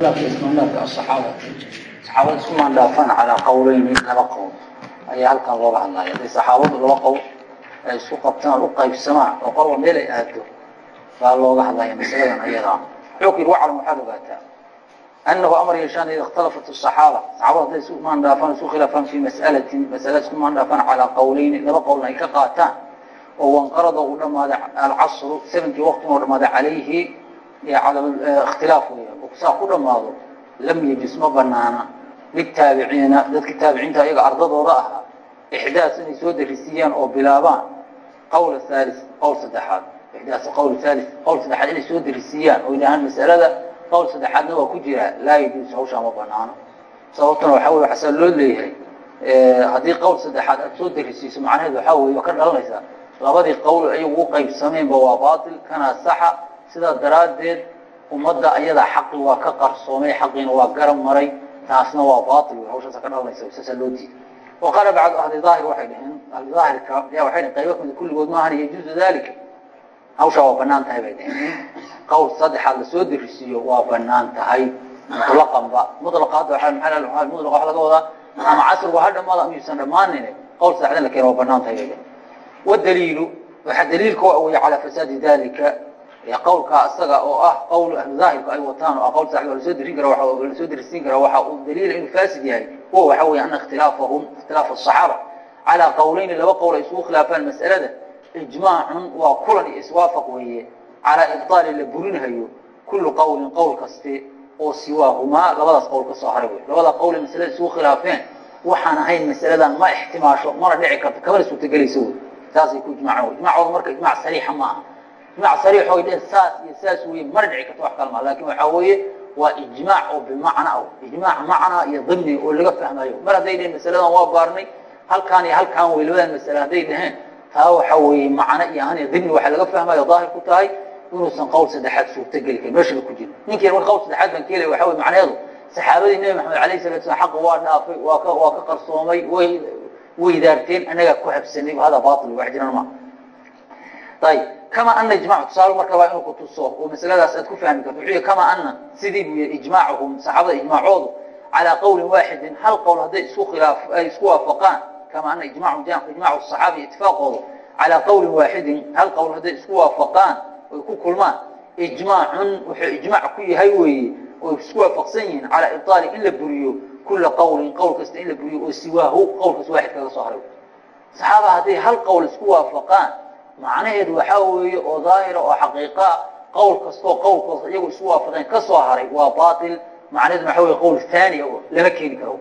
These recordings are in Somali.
saxaabada isku maandhaafaan calaa qowleyni laba qowl. Ayaa halkan looga hadlaya haday saxaabadu laba qowl ay isku qabtaan u qaybsamaan oo qolba meel ay aado baa looga hadlaya masaladan ayadaa yidhi waclam waxaad ogaataa. Anahu amar yeeshaan ida ikhtalafat asaxaaba saxaabada hadday isku maandhaafaan isku khilaafaan fii mas'alatin masala isku maandhaafaan calaa qowleyni laba qowlna ay ka qaataan. Oo wanqarada uu dhamaaday alcasru sevenkii waqtiga u dhamaaday calayhi ikhtilaaf wey saa ku dhamaado lam yajis ma banaana litaabiciina dadka taabiciinta ayaga ardadooda ahaa ixdaas inay soo darisiiyaan oo bilaabaan qawl haali qowl saddexaad. Ixdaas qawl haali qowl saddexaad inay soo darisiiyaan oo yidhahaan masalada qowl saddexaadna waa ku jiraa laa yajuus hawshaa ma banaano sababtuna waxaa wey waxasaa loo leeyahay haddii qowl saddexaad aad soo darisiiso macnaheed waxaa wey waa ka dhalanaysaa labadii qowl ayagu u qaybsameenba waa baatil kana saxa. Sidaa daraaddeed ummadda ayadaa xaqi waa ka qarsoomay xaqiina waa garab maray taasna waa baatil. Wey hawshaasa ka dhalanaysa saasaa loo diiday. Wa qaala bacdu ahli daahir waxay dhaheen ahli daahirka ya waxay dhaheen qaybo kamida kulligood maahan yajuuzu dalika hawshaa waa bannaan tahay bay dhaheen. Qowl saddexaad la soo darisiiyo waa bannaan tahay. Mutlaqanba mutlaqa hadda waxaa maxaa mutlaqa waxa laga wadaa? Ama casrigu ha dhamaado ama yuusan dhamaanin qowl saddexdan la keeno waa bannaan tahay bay dhaheen. Wadaliilu waxaa daliilka wey calaa fasaadi dalika qawlkaa isaga oo ah qawl ahlu daahirku ay wataan oo qawl sax la soo darin kara la soo darisiin kara waxa uu daliila inuu faasid yahay huwa waxa weeye ana ikhtilaafahum ikhtilaaf asaxaaba calaa qawleyni laba qowl ay isugu khilaafaan mas'alada ijmaacun waa kulan iyo iswaafaq weeye calaa ibtaali la burinhayo kullu qawlin qowl kaste oo siwaahumaa labadaas qowl ka soo haray wey labada qowl ee masalada isugu khilaafeen waxaan ahayn masaladan ma ixtimaasho mana dhici karto kamana suurtagelayso wey saasay ku ijmaaceen wey ijmacooda marka ijmac sariixa ma aha ijmac sariix oy dheen saas iyo saas weye mana dhici karto wax kale maa laakiin waxaa weeye waa ijmaac oo bimacna o ijmaac macnaa iyo dimni oo laga fahmayo. Mar hadday dheheen masaladan waa baarnay halkaan iyo halkaan wey labadan masale hadday dhaheen. Taa waxa weeye macno iyo ahaan iyo dimni waxaa laga fahmayo daahir ku tahay inuusan qowl saddexaad suurtageli karin meeshaba ku jiro. Ninkii mar qowl saddexaad baan keelaya waxa wey macnaheedu saxaabadii nebi maxamed alayh salatu slam xaqa waa dhaafay waa ka waa ka qarsoomay way weydaarteen annagaa ku habsanay hada bail wax jiran ma ayib kama ana ijmac tusaale marka waa inuu kutuso oo masaladaas aad ku fahmi karto wuxuu kama ana sidii buu yihi ijmaacuhum saxaabada ijmaacoodu calaa qawlin waaxidin hal qowl hadday isku khilaaf ay isku waafaqaan kama ana ijmacu ijmacu saxaabi itifaaqoodu calaa qawlin waaxidin hal qowl hadday isku waafaqaan oy ku kulmaan ijmaacun wuxuu ijmac ku yahay weeye oo isku waafaqsan yihiin calaa ibطaali in la buriyo kula qawlin qowl kasta in la buriyo oo siwaahu qowlkas waaxid kaga soo haray. Saxaaba hadday hal qowl isku waafaqaan macnaheedu waxaa weeye oo daahira oo xaqiiqaa qowl kastoo qowlkoos iyagu isku waafaqeen ka soo haray waa baail macnaheedu waxaa wey qowl haaniya lama keeni karo.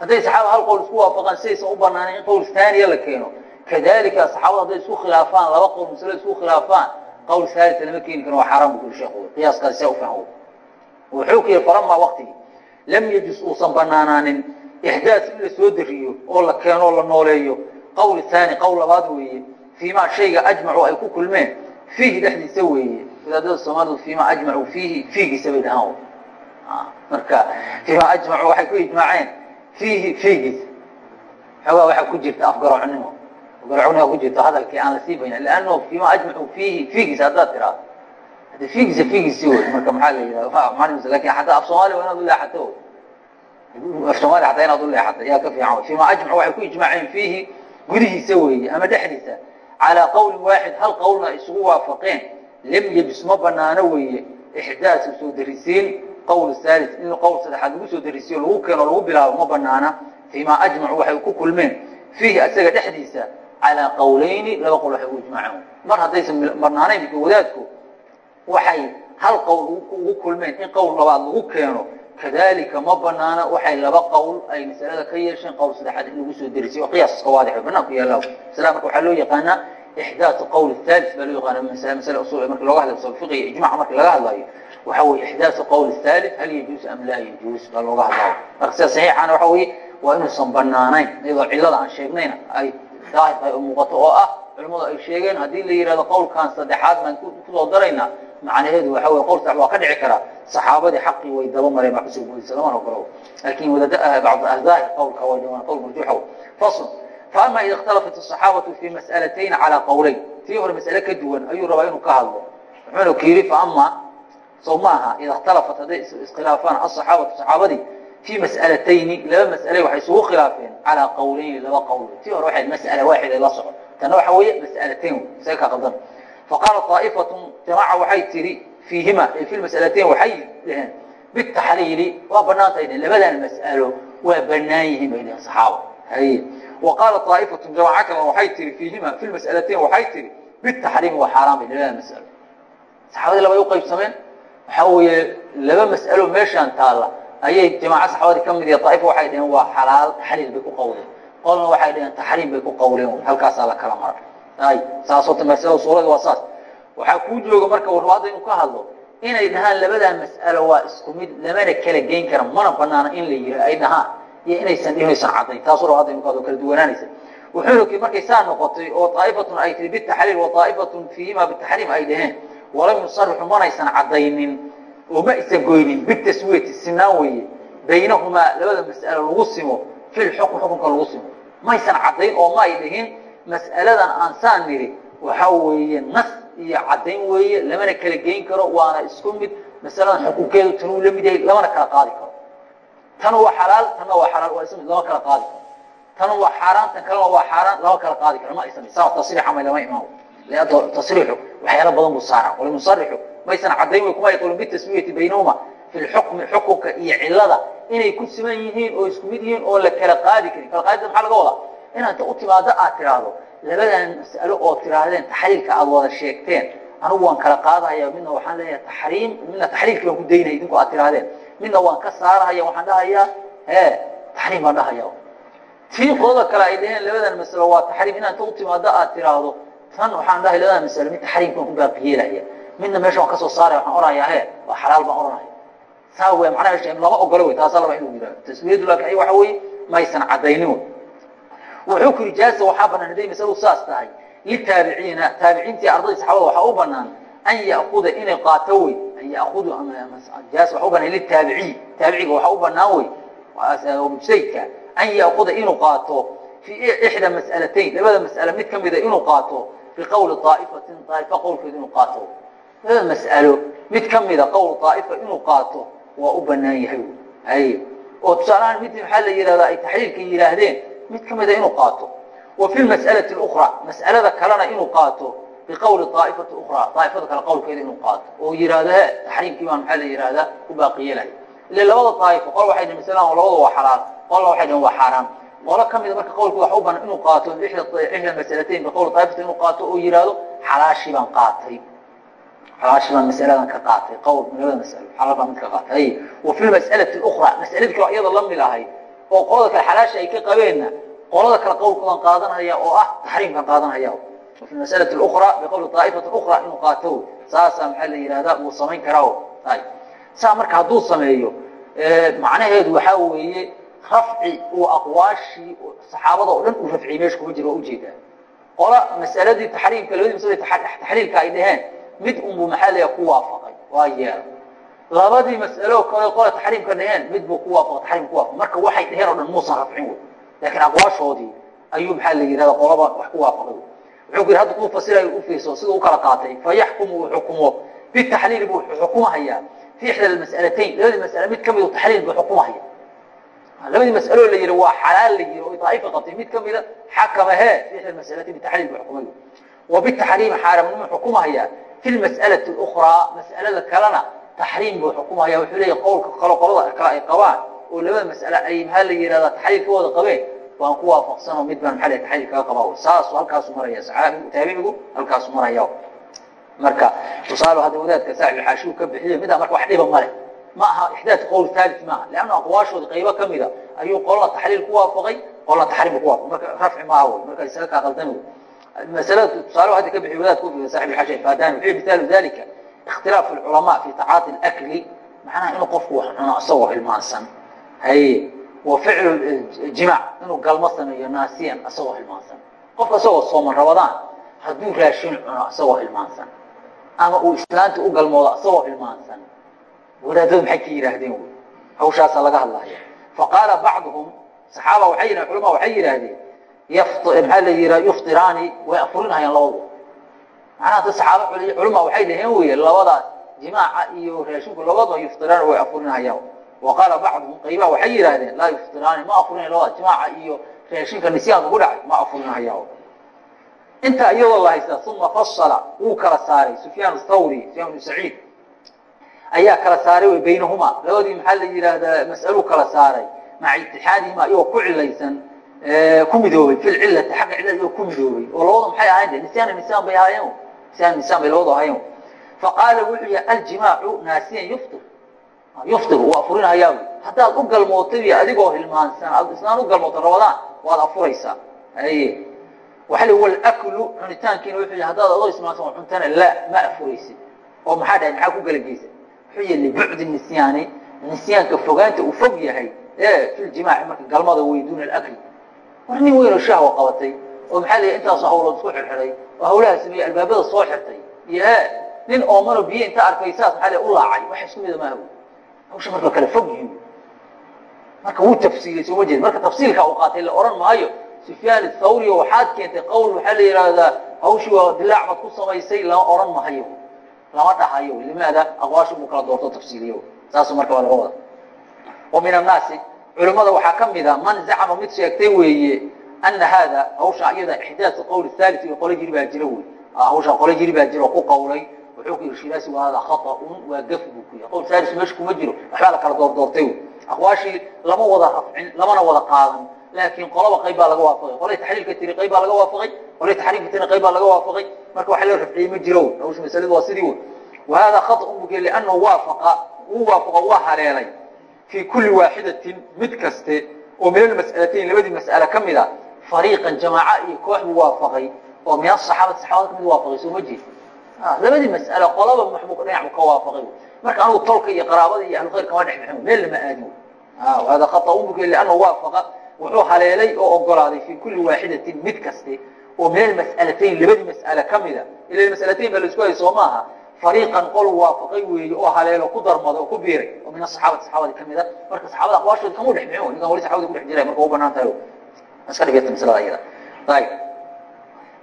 Hadday saxaaba hal qowl isku waafaqaan sidaysan u banaanayn in qowl haaniya la keeno. Kadalika saxaabada hadday isku khilaafaan laba qowl masalo isku khilaafaan qowl haalita lama keeni karo waa xaaraan bu kuli sheekh qiyaaskaasi saa ufahmo wuxuu ku yihi falamaa waqtigi lam yajus uusan banaanaanin ixdaas in la soo dariyo oo la keeno o la nooleeyo. Qowl haani qowl labaad weeye fiima shayga ajmacu ay ku kulmeen fiihi dhexdiisa weeye wadaadada soomaalidu fiima ajmacu fiihi fiigiisa bay dhahaan marka fiima ajmacu waxay ku ijmaaceen fiihi fiigiisa xoogaa waxaa ku jirta afgarocnimo afgarocnimo ku jirta hadalkii aan la sii bayan lannahu fiima ajmacu fiihi fiigiisa haddaad tiraado hade fiigiisa fiigiisi wey marka maxaa la yidhahda laakiin hataa af soomaaliya waa inaad u leexato af soomaaliya hataa inaad u leexato yaa ka fiican fiima ajmacu waxay ku ijmaaceen fiihi gudihiisa weeye ama dhexdiisa calىa qawlin waaxid hal qowlna ay isugu waafaqeen lam ma banaano weeye ixdaasu soo darisiin qowl haali in qowl saddexaad lagu soo darisiyo lagu keeno lagu bilaabo ma banaana fiima ajmacu waxay ku kulmeen fiihi asaga dhexdiisa calىa qawlayni laba qowl waxay ugu ijmaaceen mar haddaysan banaanayn wadaadku waxay hal qowl ugu kulmeen in qowl labaad lagu keeno kadalika ma banaana waxay laba qowl ay masalada ka yeesheen qowl saddexaad in lagu soo derisiyo qiyaaska waadix banaanku yaalla masala marka waxaa loo yaqaanaa ixdaatu qowl thalis baa loo yaqaana masala usul marka looga hadlayo usul fiqi ijmac marka laga hadlayo waxa weeye ixdaatu qowl thalis hal yajuus am laa yajuus baa looga hadlayo marka sida saxiixana waxa weeye waa inuusan banaanayn iyadoo cillada aan sheegnayna ay daahir tahay oo muuqato oo ah culimmadu ay sheegeen haddii la yihahdo qowlkan saddexaad baan ku soo daraynaa macnaheedu waxa wey qowl sax waa ka dhici karaa saxaabadii xaqii way daba mareen waa ku soo guuraysan laman ogolo laakin waddada bacd ahdaahir qowlka way dhamaan qowl marjuuxo fasl. Faama ida اkhtalafat الصaxaabatu fii mas'alatayn calىa qowleyn tii hore mas'ale ka duwan ayuu rabaa inuu ka hadlo. Muxuuna ku yidhi faama sow maaha ida اkhtalafat hadday iskhilaafaan aصaxaabatu saxaabadii fii mas'alatayni laba mas'ale waxay isugu khilaafeen calىa qowleyni laba qowl tii hore waa mas'ala waaxida la soco tanna waxa weeye mas'alatayn isaga ka qaldan faqaala طaa'ifatun jamaaca waxay tihi fiihima fi mas'alatayn waxay dhaheen bitaxliili waa banaantay labadan mas'alo waa banaan yihiin bay dhaheen saxaaba wa qaala طaa'ifatun jamaaca kale waxay tihi fiihima fi mas'alatayn waxay tihi bitaxriimi waa xaaraan bay labadan mas'alo saxaabadii labay u qaybsameen waxaa weeye laba mas'alo meeshaan taalla ayay jamaaca saxaabadii ka mid iyo daa'ifa waxay dhaheen waa xalaal taxliil bay ku qawleen qolna waxay dhaheen taxriim bay ku qawleen halkaasaa la kala mara ay saasoo ta masalada suurada waa saas. Waxaa kuu jooga marka warwaada inuu ka hadlo inay dhahaan labadaa mas'alo waa isku mid lamana kala geyn kara mana banaana in la yiri ay dhahaan iyo inaysan inaysan caddayn taasoo rawaada inuu ka hadlo kala duwanaanaysa. Wuxuuna markay saa noqotay oo daa'ifatun ay tihi bitaxliil wa daa'ifatun fiihima bitaxriim ay dhaheen walam yusarixu manaysan caddaynin oo ma isa goynin bitaswiyati sinaan weeye baynahumaa labada mas'alo lagu simo fi lxukm xukunka lagu simo. Maysan caddayn oo ma ay dhihin mas'aladan aan saan nidhi waxaa weeye nas iyo caddayn weeye lamana kala geyn karo waana isku mid. Masaladan xukunkeedu tanuu la mid yahay lamana kala qaadi karo. Tan waa xalaal tanna waa xalaal waa isku mid lama kala qaadi karo. Tan waa xaaraan tan kalena waa xaaraan lama kala qaadi karo. Ma aysan saa tasriixa may lama imaamo leanna tasriixu waxyaalo badan buu saaraa. Walimusarixu maysan caddayn wey kuma yaqulun bitaswiyati baynahuma fi lxukmi xukunka iyo cilada inay ku siman yihiin oo isku mid yihiin oo la kala qaadi karin. Kala qaadida maxaa laga wadaa inaad u timaado aad tiraahdo labadan mas'alo oo tiraahdeen taxliilka aad wada sheegteen. Anigu waan kala qaadahaya midna waxaan leeyahay taxriim midna taxliilkii baan ku daynaya idinku aad tirahdeen midna waan ka saarahaya waxaan dhahayaa he taxriim baan dhahaya tii qodada kale ay dhaheen labadan masalo waa taxriim. Inaad u timaado aad tiraahdo tan waxaan dhahay labadan masalo mid taxriimka waan ku baaqiyeelaya midna meesha waan ka soo saaraya waxaan oranayaa he waa xalaal baan oranaya saa wey macnaha lama ogolo wey taasa laba inuu yidhahdo taswiyadu laakiin waxa weeye maysan caddaynin wey yidhi jaasa waxaa banaan hadday masaladu saas tahay. Litaabiciina taabiciintii ardadii saxaabada waxaa u banaan an ya'kuda inay qaato wey an ya'kudu jaasa waxaa u banaan litaabiciy taabiciga waxaa u banaan wey mujtahidka an ya'kuda inuu qaato fii ixda mas'alatayn. Labada mas'ale mid ka mida inuu qaato biqowli daa'ifatin daa'ifa qowlkeeda inuu qaato. Labada mas'alo mid ka mida qowl daa'ifa inuu qaato waa u banaan yahay. Hay oo tusaalahaan mid maxaa la yidhahdaa ay taxliilka yidhaahdeen mid ka mida inuu qaato. Wa fi mas'alati اukra mas'alada kalena inuu qaato biqowli aa'ifati ukra aa'ifada kale qowlkeeda inuu qaato. Oo yidhaahdo he taxriimkii baan maxaa la yidhahdaa ku baaqiyelay ile labada daa'ifo qol waxay dhihin masalan labada waa xalaal qolna waxay dhihin waa xaaraan qolo ka mida marka qowlkii waxa u banan inuu qaato ixda masalatayn biqowli aa'ifati inuu qaato oo yidhaahdo xalaashii baan qaatay. Xalaashii baan masaladan ka qaatay qowl labada masalo xalaal baan mid ka qaatay. Wa fi mas'alati اukra mas'aladii kale iyada la mid ahay oo qolada kale xalaasha ay ka qabeenna qolada kale qowlkoodan qaadanaya oo ah taxriimkan qaadanaya. Fi masalati اukra biqowli aa'ifati ukra inuu qaato. Saasaa maxaa la yidhahdaa wuu samayn karaa saa marka hadduu sameeyo macnaheedu waxaa weeye rafci uu aqwaashii saxaabada oo dhan uu rafciyey meesha kuma jiro waa u jeedaa qola masaladii taxriimka labadii masale taxliilka ay dhaheen mid unbuu maxaa la ku waafaqay waa yeelo labadii mas'alo kale qola taxriimka dhaheen mid buu ku waafaqay taxriim ku waafaqay marka waxay dhaheen oo dhan muusan rafcin wey laakiin aqwaashoodii ayuu maxaa la yidhahda qolaba wax ku waafaqay wuxuu ku yidhi hadda kuu fasirayo u fiirso sida u kala qaatay fayaxkumu uu xukumo. Bitaxliili buu xukumahayaa. Fi ixda almas'alatayn. Labadii mas'ale mid ka mid taxliil buu xukumahaya labadii mas'alo la yidhi waa xalaal la yidhi oo daa'ifa qabtay. Mid ka mida xakama hee fi ixda almas'alatayn bitaxliil buu xukumay. Wa bitaxriimi xaaramnimuu xukumahayaa. Fi lmas'alati اlukhraa mas'alada kalena taxriim buu xukumahaya wuxuu leeyahy qowlka kalo qolada kale ay qabaan oo labada mas'ale ay maxaa la yidhahdaa taxliil ka wada qabeen waan ku waafaqsanoo mid baan maxaa taxliil kaga qabaa saasu halkaasu maraya saxaabigu taabicigu halkaasu maraya marka tusaale hadda wadaadka saaxib xaashigu ka bixiyo midaa marka wax dhiba male ma aha ixdaad qowl thalith maaha leanna aqwaashooda qaybo ka mida ayuu qolna taxliil ku waafaqay qolna taxriim ku waafaqay marka rafci maaha wey marka isaga kaa qaldami masalada tusaale hadda ka bixiyo wadaadku saaxib xaashi faadani wuxuu mitaalu dalika ikhtilaaf culamaa fii tacaati اakli macnaha inuu qofku wax cuno isagoo hilmaansan haye wa ficlu jimac inuu galmo sameeyo naasiyan isagoo hilmaansan qofka isagoo sooman rabadaan hadduu raashin cuno isagoo hilmaansan ama uu islaanta u galmoodo isagoo hilmaansan wadaadadu maxay ka yihaahdeen wy hawshaasaa laga hadlaya faqaala bacduhum saxaaba waxay yihaheen culama waxay yidhaahdeen maxaa la yihaa yuftiraani way afurinhayaan labadu macnaha da saxaaba culama waxay dhaheen weye labadaas jimaaca iyo raashinku labadaba yuftiraan way afurinahayaan. Wa qaala bacduhum qaybaha waxay yidhaahdeen laa yuftiraani ma afurinay labada jimaaca iyo raashinka nisyaanka ku dhacay ma afurinahayaan. Intaa iyadoo la haysta uma fasala wuu kala saaray. Sufyaan thawri sufyaan bnu saciid ayaa kala saaray wy baynahuma. Labadii maxaa la yidhaahdaa mas'aluu kala saaray. Maca itixaadihima iyagoo ku cilaysan ku midoobay fi lcilati xagga cilada iyagoo ku midoobay. Oo labadu maxay ahayn de nisyaana nisaan bay ahaayeen nisyaana nisaan bay labadu ahayen faqaala wuxuu yihi aljimaacu naasiyan yuftir yuftir wuu afurinhayaa haddaad u galmootay adigoo hilmaansan ad islaan u galmoota rabadaan waad afuraysaa aye waxa li walaklu cunitaankiina wuxuu yihi haddaad adoo ismaansan cuntana la ma afuraysid oo maxaa dhahay maxaa ku galageysa wuxuu yihi libucdi nisyaani nisyaanka fogaanta uu fog yahay e fi ljimaaci marka galmada wey duuna alakli war nin weynoo shahwa qabatay oo maxaa la intaasoo hawlood isku xirxiday oo hawlaha sameeyey albaabada soo xirtay iyo e nin oomano biyo inta arkay saas maxaa u laacay wax isku mida maaha hawsha marka kale fog yihiin marka wuu tafsiilay sooma jeed marka tafsiilka uu qaatay la ohan maayo sufyaan thawri waxaad keentay qowl waxaa la yidhaahdaa hawshii waa dilaac baad ku samaysay lama oran mahayo lama dhahayo limaada aqwaashu buu kala doorto tafsiiliyo saasu marka waa laga wada wa min annaasi culimmada waxaa ka mida man zacama mid sheegtay weeye ana haada hawsha iyada ixdaadu qowl thalit iyo qolo jiri baa jira wey hawsha qolo jiri baa jira oo ku qawlay wuxuu ku yihi shiraasi waa hada khaطa'un waa gaf buu ku yahay qowl thalis meesha kuma jiro waxbaa la kala doordoortay wey aqwaashii lama wada rafcin lamana wada qaadan laakiin qolaba qayb baa laga waafaqay qolay taxliilka tiri qayb baa laga waafaqay qolay taxriimka tiri qayb baa laga waafaqay marka waxa la rafciyey ma jiro hawsha masaladu waa sidii wey wahada khaطأun buu ku yihi liannahu waafaqa wuu waafaqo waa haleelay fii kulli waaxidatin mid kaste oo min almas'alatayn labadii mas'ale ka mid a fariiqan jamaaca iyo koox buu waafaqay oo min asaxaabati saxaabada ka mid waafaqay soo ma jeed labadii mas'ale qolaba dhinac ka waafaqay. Marka anigu tolka iyo qaraabada iyo ahlulkhayr kama dhex bixin meel lama aadin hada khaطأun buu liannahu waafaqa wuxuu haleelay oo ogolaaday fii kulli waaxidatin mid kaste oo min almas'alatayn labadii mas'ale ka mida ila mas'alatayn baa la isku hay soo maaha fariiqan qol waafaqay weeye oo haleelo ku darmada oo ku biiray oo min asaxaabati saxaabadii ka mida. Marka saxaabada aqwaashooda kama dhex bixin ninkan wali saxabada ku dhex jiray marka u bannaan tahay iska dhigata masalada iyada ayib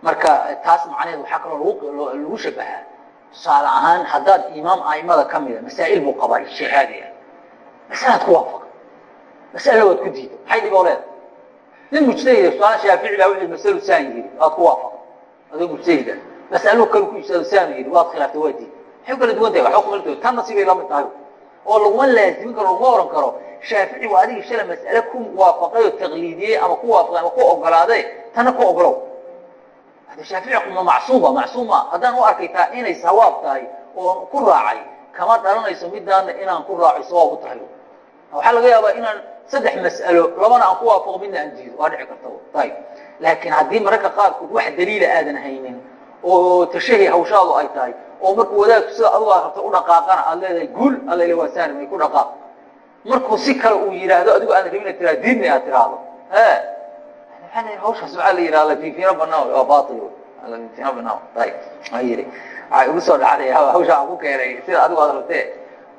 marka taas macnaheed waxaa kaloo lagu lagu shabahaa. Tusaale ahaan haddaad imaam aimada ka mida masaa'il buu qabaa shahaadi ah masalaad ku waafaqa mas'ala waad ku diida maxay dhib oo leedahay? Nin mujtahida tusaale shaafici baa wixii masalu saan yiri waad ku waafaqa adoo mujtahida masalo kale ku istaado saanu yidhi. Waad khilaaftay waa diid maxay kala duwan tahay? Waxba kuma la tan nasiibay la mid tahay. Oo laguma laazimin karo laguma oran karo shaafici waa adiga shala mas'ale ku waafaqay oo taqliidiyey ama ku waafaqay ama ku ogolaaday tana ku ogolow. Hada shaafici kuma macsuuma macsuuma haddaan u arkay taa inay sawaab tahay oo ku raacay kama dhalanayso midaana inaan ku raacay sawaab u tahay. Waxaa laga yaabaa inaan saddex mas'alo labana aan ku waafaqo midna aan diido. Waa dhici karta ayib laakiin haddii mararka qaarkood wax daliila aadan haynin oo tashahi hawshaadu ay tahay oo markuu wadaagku sida adugu aad rabta u dhaqaaqana aad leedahay guul alla ila waa sahli may ku dhaqaaq markuu si kale uu yidhaahdo adigu aan rabin tiraa diidna aad tiraahdo. Hawshaas waxaa la yidhahda fiifina banaa waa baatil. Fiifina banaa ayib ma yidhi. Waxay ugu soo dhacday hawsha aan ku keenay sida adigu aad rabtee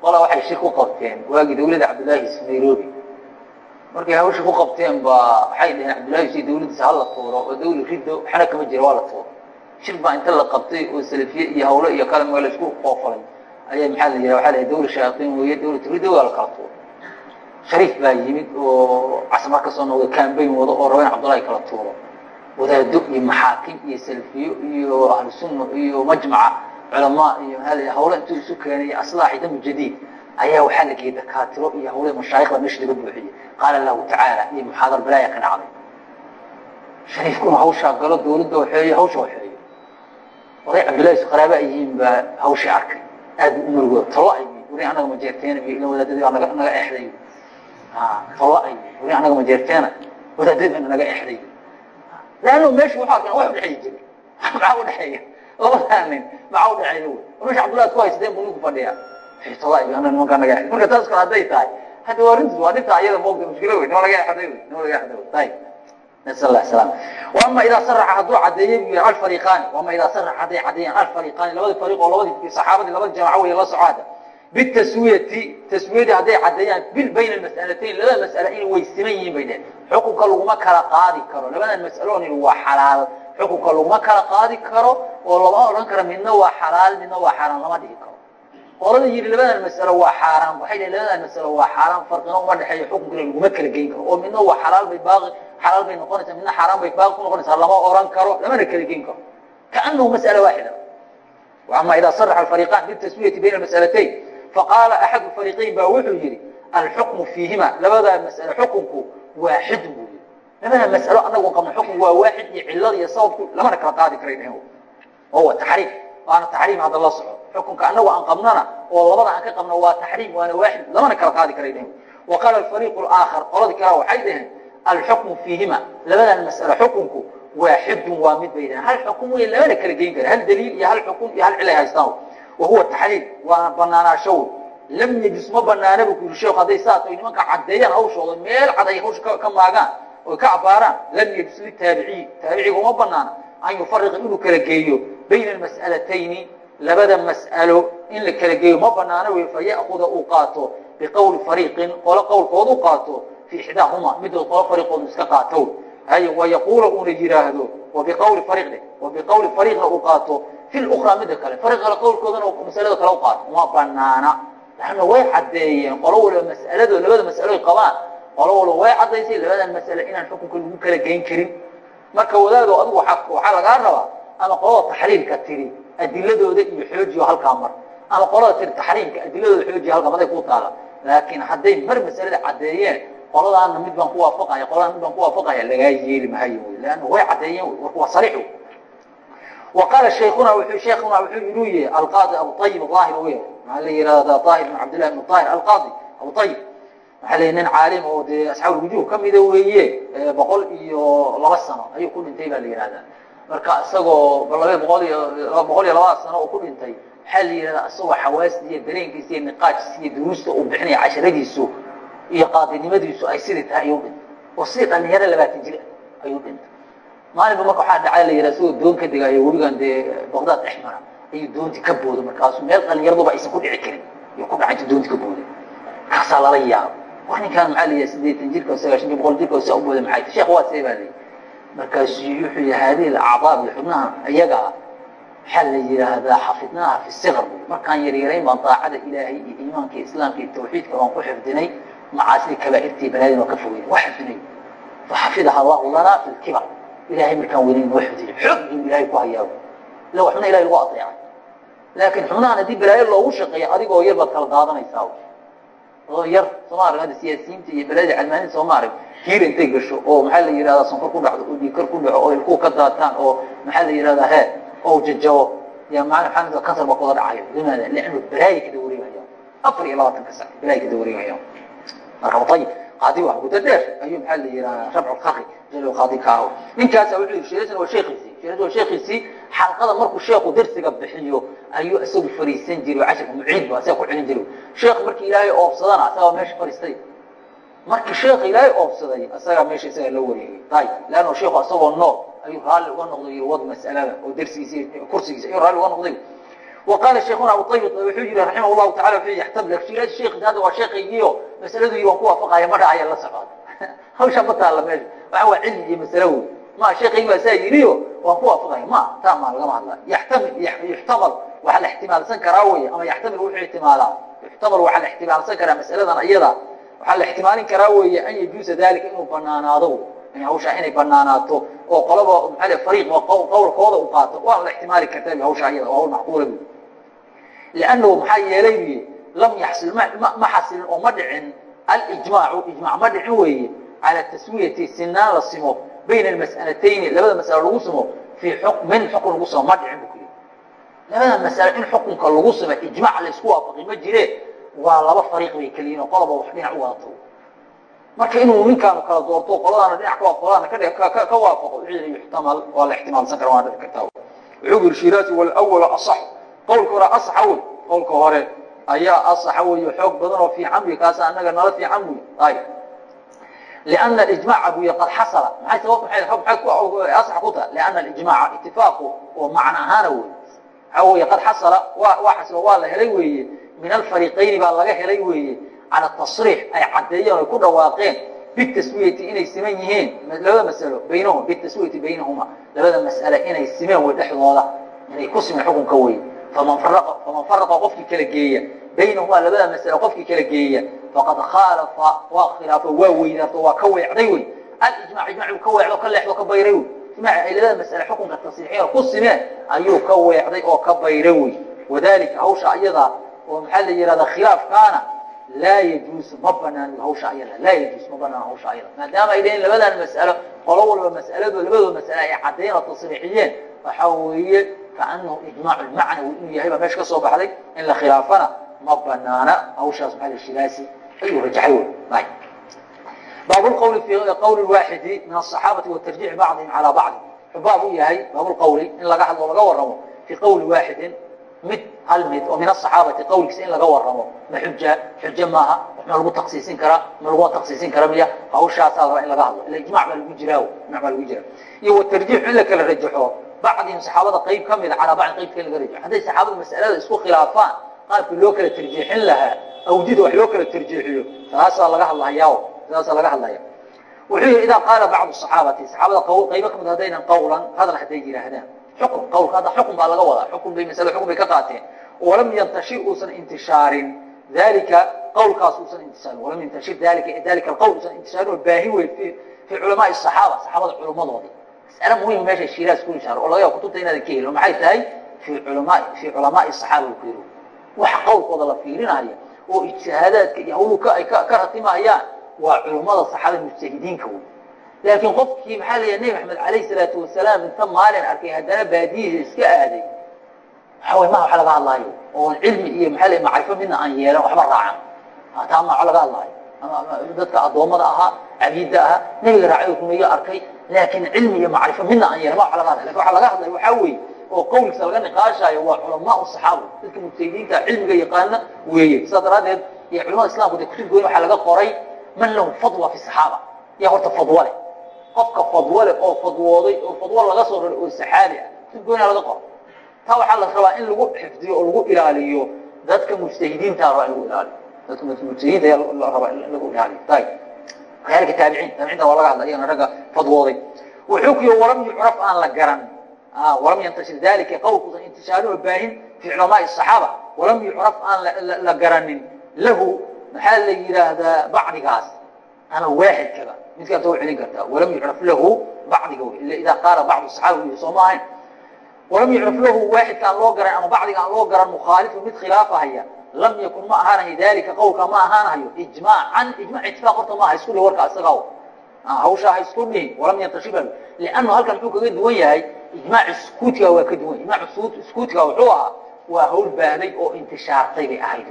qola waxay shir ku qabteen. Waagii dawladda cabdullaahi nairobi. Markay hawsha ku qabteen ba waxay dhaheen cabdullaahi si dawladdiisa hala tuuro oo dawla riddo waxna kama jira waa la tuuro. Shir baa inta la qabtay oo salafiye iyo hawlo iyo kale ma la isku qoofalay ayaa maxaa la yidhaha waxaa la dawla shayaatiin weeye dawlatu riddo waa la kala tuuro shariif baa yimid oo casmar ka soo noqday cambayn wado oo raba in cabdullahi kala tuuro. Wadaado iyo maxaakim iyo salafiyo iyo ahlu sunna iyo majmaca culamaa iyo maxaa la yidhaha hawlo intuu isu keenay aslaaxi damu jadiid ayaa waxaa la geeyey dakaatiro iyo hawle mashaayikhda meesha laga buuxiyey qaala lahu tacaala iyo muxaadar balaaya ka dhacday. Shariifkuna hawshaa galo dawladda waxeeyo hawsha waxeeyo oday cabdullahi su qaraaba yihiin baa hawshii arkay. Aad buu umurgooda talo ay wari anaga ma jeerteena iyo ila wadaadadii baa naga naga exday talo ay wari anaga ma jeerteena wadaadadii baa naga exday laanno meesha wuxuu arkan wax udhexeeya jira maxaa udhexeeya labadaa nin maxaa udhexeeya wy meesha cabdullahi ku haysteen buu ninku fadhiyaa talo ay ana nimankaa naga exday marka taas kale hadday tahay hadda waa rintis waa dhinta ayada moogta mushkilo wey nima laga exday wey nima laga exday ayib نسأل الله السلامة وأما إذا صرح هدو عديه الفريقان وأما إذا صرح عدي عديان الفريقان لبد فريق ولبد في صحابة لبد جماعة وهي الله سعادة بالتسوية تسوية هدي عديان بين المسألتين للا مسألين ويسمين بينهم حقوق لغما كلا قاضي كرو لبدا المسألون هو حلال حقوق لغما كلا قاضي كرو والله أوران كرا منه هو حلال منه هو حرام لما دي كرو qolada yidhi labadan masalo waa xaaraan waxay dhaheen labadan masalo waa xaaraan farqina uma dhexeeyo xukunkana laguma kala geyn karo oo midna waa xalaal bay baaqi xalaal bay noqonaysaa midna xaaraan bay baaqi ku noqonaysaa lama oran karo lamana kala geyn karo kaanahu mas'ala waaxida ama idaa saraxa alfariqaan bitaswiyati bayna almas'alatayn faqaala axadu fariqayn baa wuxuu yidhi alxukmu fiihima. Labadaa mas'alo xukunku waaxid buu yidhi. Labada mas'alo anagu qabno xukun waa waaxid iyo cillada iyo sababku lamana kala qaadi karay dhehen oo waa taxriim waana taxriim hadda la soco. Xukunka anagu aan qabnana oo labada aan ka qabno waa taxriim waana waaxid lamana kala qaadi karay dhehen wa qaala alfariiqu alaakhar qoladii kale waxay dhaheen alxukmu fiihima. Labadan mas'alo xukunku waaxidun waa mid bay dhaheen. Hal xukun wey lamana kala geyn kara hal daliil iyo hal xukun iyo hal cilay haystaan wa huwa taxliil waana banaanaasho lam yajus ma banaana bu ku yidhi sheekhu hadday saa tahay nimanka caddeeyaan hawshooda meel cad ay hawsha ka maagaan oy ka cabaaraan lam yajus litaabiciyi taabiciga uma banaana an yufariqa inuu kala geeyo bayna almas'alatayni labada mas'alo in la kala geeyo ma banaana wey faya'kuda uu qaato biqowli fariiqin qolo qowlkood u qaato fi ixdaahuma midood qolo fariiqoodu iska qaato hay wayaquula uuna yidhaahdo wabiqowli fariiqde wabiqowli fariiqna uu qaato fi lukraa midda kale. Fariiq kale qowlkoodana masalada kale u qaato. Uma banaana laanna way caddeeyeen. Qolo waliba mas'alado labada mas'alo ay qabaan. Qolo waliba way caddaysay labadan mas'ale inaan xukunka lagu kala geyn karin. Marka wadaado adigu waxaa lagaa rabaa. Ama qolada taxriimka tiri adiladooda iyo xoojiyo halkaa mar. Ama qolada tiri taxriimka adiladooda xoojiyo halkaa maday ku taala. Laakiin hadday mar masalada caddeeyeen qoladaana mid baan ku waafaqaya qoladaan mid baan ku waafaqaya lagaa yeeli mahayo wy leanna way caddeeyeen warku waa sariix wa qaala shaykhuna wuxuu inuu yihi alqaadi abu ayib aahir wey maxaa la yihahdaa aahir bin cabdillahi ibn aahir alqaadi abu ayib waxaa la nin caalim oo dee asxaab ulwujuh ka mida weeye boqol iyo laba sano ayuu ku dhintay baa la yihahdaa marka isagoo laba boqol iyo boqol iyo labada sano oo ku dhintay waxaa la yihahdaa isagoo xawaasdi iyo dareenkiisa iyo niqaajkiisa iyo duruusta uu bixinaya casharadiisu iyo qaadinimadiisu ay sidii tahay ayuu dhintay oo sidii dhalinyaro labaatan jir ayuu dhintay maalinba marka waxaa dhacay la yidhaha isagoo doon ka degayo webigan dee baqdaad dhex mara ayuu doonti ka boodo markaasu meel dhalinyaraduba aysan ku dhici karin ayuu ku dhacay intu doonti ka booday. Markaasaa lala yaabo. War ninkaan maxaa la yidhaha siddeetan jirka sagaashan jir boqol jirka saa u booda maxay? Sheekh waa see baa la yidhi. Markaasu wuxuu yihi haadihi alacdaab iyo xubnaha iyaga ah waxaa la yidhaahdaa xafidnaaha fi siqar markaan yaryarayn baan daacada ilaahay iyo iimaanka iyo islaamka iyo tawxiidka waan ku xifdinay macaasida kabaairtii banaadin waa ka fogeyn waa xifdinay. Faxafidaha allahu lana fi lkibar ilahay markaan weynayn noo xifdinay xoog buu ilahay ku hayaabo ila waxna ilahay lagu adeecay laakiin xubnahan haddii balaayo loogu shaqeeya adigoo yar baad kala daadanaysaa adoo yar sooma arag hadda siyaasiyiinta iyo balaada calmaaninta sooma arag hiir intay gasho oo maxaa la yidhahdaa sonkor ku dhacdo oo dhiikar ku dhaco oo ilkuhu ka daataan oo maxaa la yidhahdaa he oo jajabo ya maa maxaa kansar baa kuda dhacayo limaada liannu balaayo kada wareegaya afar iyo labaatanka sac balaayo kada wareegaya marka ayib qaadi waa muddo dheer ayuu maxaa la yidhahaa rabcu lkhalqi jal qaadi ka aho ninkaasa wuxuu yidhi sheekhna waa sheekhiisii sheekhna waa sheekhiisii xalqada markuu sheekhu darsiga bixiyo ayuu isagu fariisan jiray oo casharka muciid ba asaga ku celin jiray sheekh markii ilaahay oobsadana asagaa meesha fariistay markii sheekha ilaahay oobsaday asagaa meesha isaga la wareegay ayib leanno sheekhu asagoo nool ayuu raalli uga noqday wad mas'alada oo darsigiisa kursigiisa ayuu raalli uga noqday وقال شيخنا أبو طيب وحuu yihi رحمه الله تعالى وxuu يحتمل شيلad sheekh hadda waa sheekaygiio masaladuu yii waan ku waafaqaya ma dhacaya la socod hawsha ma taalla meesha waxa waa cilmi iyo masalo wey ma sheekaygi baa saa yidhiyo waan ku waafaqaya ma taa ma lagama hadla yaxtamil yuxtamal waxaa la ixtimaalsan karaa wey ama yaxtamil wuxuu ixtimaalaa yuxtamal waxaa la ixtimaalsan karaa masaladan iyada waxaa la ixtimaalin karaa weeye an yajuusa dalika inuu banaanaado hawshaa inay banaanaato oo qolaba maa fariiq qowlkooda u qaato waana la ixtimaali kartaa hawshaa iyada waa hawl macquula لأnنhu maxaa yeelay lam yaxsil ma xasilin oo ma dhicin alijmaacu ijmaac ma dhicin weeye calى taswiyati sinaan la simo bayna اmas'alatayni labada mas'alo lagu simo fii min xukun lagu simo ma dhicin bu yidhi labada mas'alo in xukunka lagu simo ijmaac laysku waafaqiy ma jire waa laba fariiq bay keliyiin oo qolaba wax dhinac u wada tago marka inuu ninkaanu kala doorto qoladaana dhinac ka qoladaana ka waafaqo wuxuu yidhi yuxtamal waa la ixtimaalsan kara waa dhii kartaa wuxuu yidhi shiraazi wal awala asax hore asaxa wey qowlka hore ayaa asaxa wey xoog badan oo fiican wey kaas anaga nala fiican wey ay لأنa اإجماع buy qad xasla maay sabab asax ku taha لأنa اإجماع itifaaqu oo macno ahaana wey waxaa wey qad xasla waa xaslo waa la helay weeye min alfariqayni baa laga helay weeye calى التصريح ay caddeeyeen oy ku dhawaaqeen bitaswiyati inay siman yihiin labada masalo baynahum bitaswiyati baynahuma labada mas'ale inay simeen way dhexdooda inay ku simen xukunka wey faman faraqa qofkii kala geeya baynahumaa labada masale qofkii kala geeya faqad khaalafa waa khilaafo waa weydaarto waa ka weecday wey alijmac ijmac ka weecdo ka leexdo ka bayray wey ijmac ay labada masale xukunka tasiixiya ku simeen ayuu ka weecday oo ka bayray wey wadalika hawsha ayadaa oo maxaa la yihahdaa khilaafkaana laa yajuus ma banaan hawsha ayada laa yajuus ma banaan hawsha ayada maadaama ay leeyiin labadan mas'alo qolo walba mas'alado labadooda mas'ale ay caddeyn oo tasriixiyeen waxaa weeye kaanahu ijmaac lmacnawi inuu yahay baa meesha ka soo baxday in la khilaafana ma banaana hawshaas maxaa shilaasi ayuu rajaxay wey baab lqawli fi qawli waaxidi min asaxaabati wa tarjiixi bacdihim calaa bacdi wuxuu baab u yahay baabulqawli in laga hadlo laga warramo fii qawli waaxidin mid hal mid oo min asaxaabati qawlkiisa in laga waramo ma xuja xujo maaha ma lagu taksiisin karaa ma laguma taksiisin kara miya hawshaasaa raba in laga hadlo ila ijmac baa lagu jiraa ijmac baa lagu jira iyo watarjiix in la kala rajaxo bacdihim saxaabada qayb ka mida calaa bacdi qaybka in laga rajaxo hadday saxaabada mas'alada isku khilaafaan qaabkii loo kala tarjiixin lahaa awjida wax loo kala tarjiixiyo taasaa laga hadlahayaa taasaa laga hadlaya wuxuu yihi idaa qaala bacdu saxaabati saxaabada qaybo ka mid haddaynan qawlan hadal hadday yidhaahdaan. Xukun qawlka hadda xukun baa laga wadaa. Xukun bay masale xukun bay ka qaateen. Walam yantashir uusan intishaarin. Dalika qawlkaas uusan intisaarin. Walam yantashir dalika dalika alqawl uusan intishaarin oo baahi weyn fi culamaai saxaaba saxaabada culamadoodii mas'ale muhima meesha shiiraas ku ishaaro oo laga yaabo kutubta inaadan ka helin maxay tahay? Fi culamaai fi culamaai saxaaba ku yiri waxa qawlkooda la fiirinaya oo ijtihaadaadka iyo hawluka ay ka ratimayaan waa culammada saxaabada mujtahidiinka wey laakiin qofkii maxaa la nebi maxamed alayh salaatu wasalaam inta maalin arkay haddana baadiyiisa iska aaday. Waxa way maha waxa laga hadlaayo? Oon cilmi iyo maxaa la macrifo midna aan yeelan waxba raacan taa ma waxa laga hadlaayo? Dadka addoommada ahaa cabiidda ahaa nebiga raacay rumeeyo arkay laakiin cilmi iyo macrifo midna aan yeelan ma waxa laga hadlay laakiin waxa laga hadlayo waxaa weeye oo qawlkiisa laga niqaashaayo waa culamaa saxaaba dadka mujtahidiinta cilmiga yaqaana weeye sidaa daraaddeed iyo culamada islamku de kutub gooni waxaa laga qoray man lahu fadwa fi saxaaba yaa horta fadwa leh qofka fadwo leh oo fadwooday oo fadwo laga soo raray oo saxaabi ah kutub gooniha laga qoro taa waxaa la rabaa in lagu xifdiyo oo lagu ilaaliyo dadka mujtahidiinta rabaa in lagu ilaaliyo dadka mujtahidiinta ayaa la rabaa in lagu ilaaliyo ayib kadalika taabiciin taabiciinta waa laga hadla iyagana ragga fadwooday. Wuxuu ku yihi walam yucraf aan la garan. Walam yantashir dalika qawlkuusan intishaarin oo baahin fi culamaai saxaaba. Walam yucraf aan la garanin. Lahu maxaa la yidhaahdaa bacdigaas. Ama waaxidkaba midka anta celin kartaa walam yucraf lahu bacdiga. Idaa qaala bacdu saxaaba soo ma ahayn. Walam yucraf lahu waaxidka loo garan ama bacdiga loo garan mukhaalifu mid khilaafahaya lam yakun ma ahaanayo dalika qawlka ma ahaanayo ijmaacan ijmac itifaaq horta maaha isku dhihi warka isaga hawshaa ha isku dhihin walam yantashiba liannu halkan muxuu kaga duwan yahay ijmaaci sukuutiga waa ka duwan ijmaac sukuutiga wuxuu ahaa waa hawl baahday oo intishaartay bay ahayd.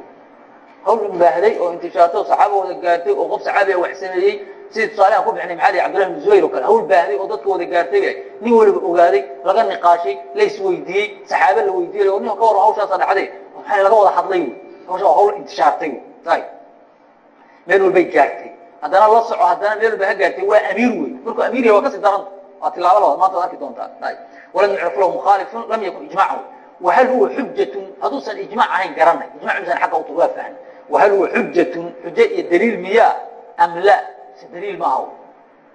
Hawl baahday oo intishaartay oo saxaaba wada gaartay oo qof saxaabiya wax sameeyey. Sidii tusaalehan ku bixinay maxaa cabdullah ibn zubayr oo kale hawl baahday oo dadka wada gaartay bay nin waliba ogaaday laga niqaashay la isweydiiyey saxaabe la weydiiyey oo ninka ka warran hawshaasa dhacday maxaa laga wada hadlay hawsha waa hawl intishaartay. Wey meel walbay gaartay. Haddana la soco haddana meel walba ha gaartay waa amiir wey markuu amiir yahay waa ka sii daranta waa tilaabo labaad maanta waad arki doontaa. Walam yucraf lahu mukhaalifun lam yakun ijmaacahu wahal huwa xujatun hadduusan ijmaac ahayn garanay. Ijmac misan xagga utur waa fahmay wahal huwa xujatun xujo iyo daliil miyaa? Am la se daliil ma aha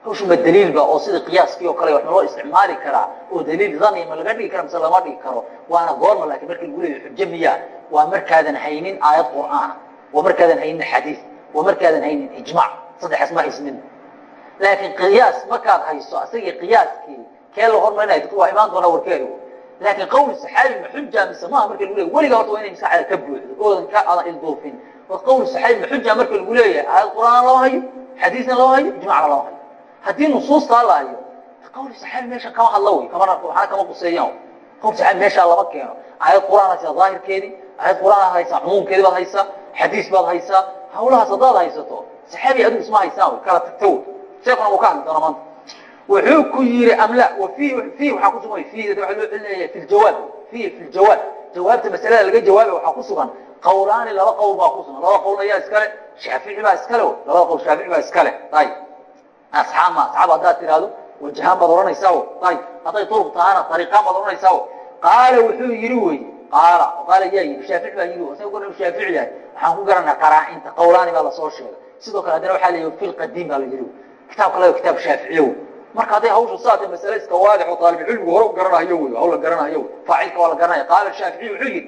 hawshu ma daliil ba oo sida qiyaaskii oo kale wax ma loo isticmaali karaa oo daliil dani ma laga dhigi kara mise lama dhigi karo waana goorma laakiin markii lagu leeyahay xujo miyaa waa markaadan haynin aayad qur'aana waa markaadan haynin xadiis waa markaadan haynin ijmaac saddexaas ma haysnin. Laakiin qiyaas markaad hayso asagii qiyaaskii kee la hormarinaya waa imaan doonaa warkeedu. Laakiin qawl saxaabi ma xuja mise maaha marka lagu leeyahay weligaa horta waa inay maskaxda ka buuxdo oodan ka adan ilduufin. Oo qawl saxaabi ma xuja marka lagu leeyahay aayad qur'aan loo hayo xadiisna loo hayo ijmacna loo hayo haddii nusuustaa la hayo qawl saxaabi meesha kama hadla wey kamana kama quseeyaan qawl saxaabi meeshaa lama keeno. Aayad qur'aan haysaa daahirkeedii aayad qur'aan haysaa cumuumkeedii baad haysaa xadiis baad haysaa hawlahaas haddaad haysato saxaabi adigu isma haysaan wey kala tagta wey. Sheekuna wuu ka hadli doona maanta. Wuxuu ku yiri amla fi waxaa ku sugan fi waxaa loo celinaya fi ljawaab fi fi ljawaab jawaabta masalada laga jawaabay waxaa ku sugan qawlaani laba qowl baa ku sugan laba qowl ayaa iskale shaafici baa iskale labada qowl shaafici baa iskale. Ayib asxaab ma asxaab haddaad tiraahdo wajahaan baad odhanaysaa o ayib hadday turuq tahana ariiqaan baad odhanaysaa qaala wuxuu yiri wey qaala qaala yaa yiri shaafici baa yiri sa ku shaafici yahay waxaan ku garanaa qaraacinta qawlaani baa la soo sheegay sidoo kale haddana waxaa yihi fi lqadiim baa la yiri kitaabka laga kitaab shaaficiye wey marka hadday hawshu saatay masale iska waadix oo aalibcilmigu hore u garanayo wey haw la garanayo wey faacilka waa la garanaya qaala shaaficiy wuxuu yidhi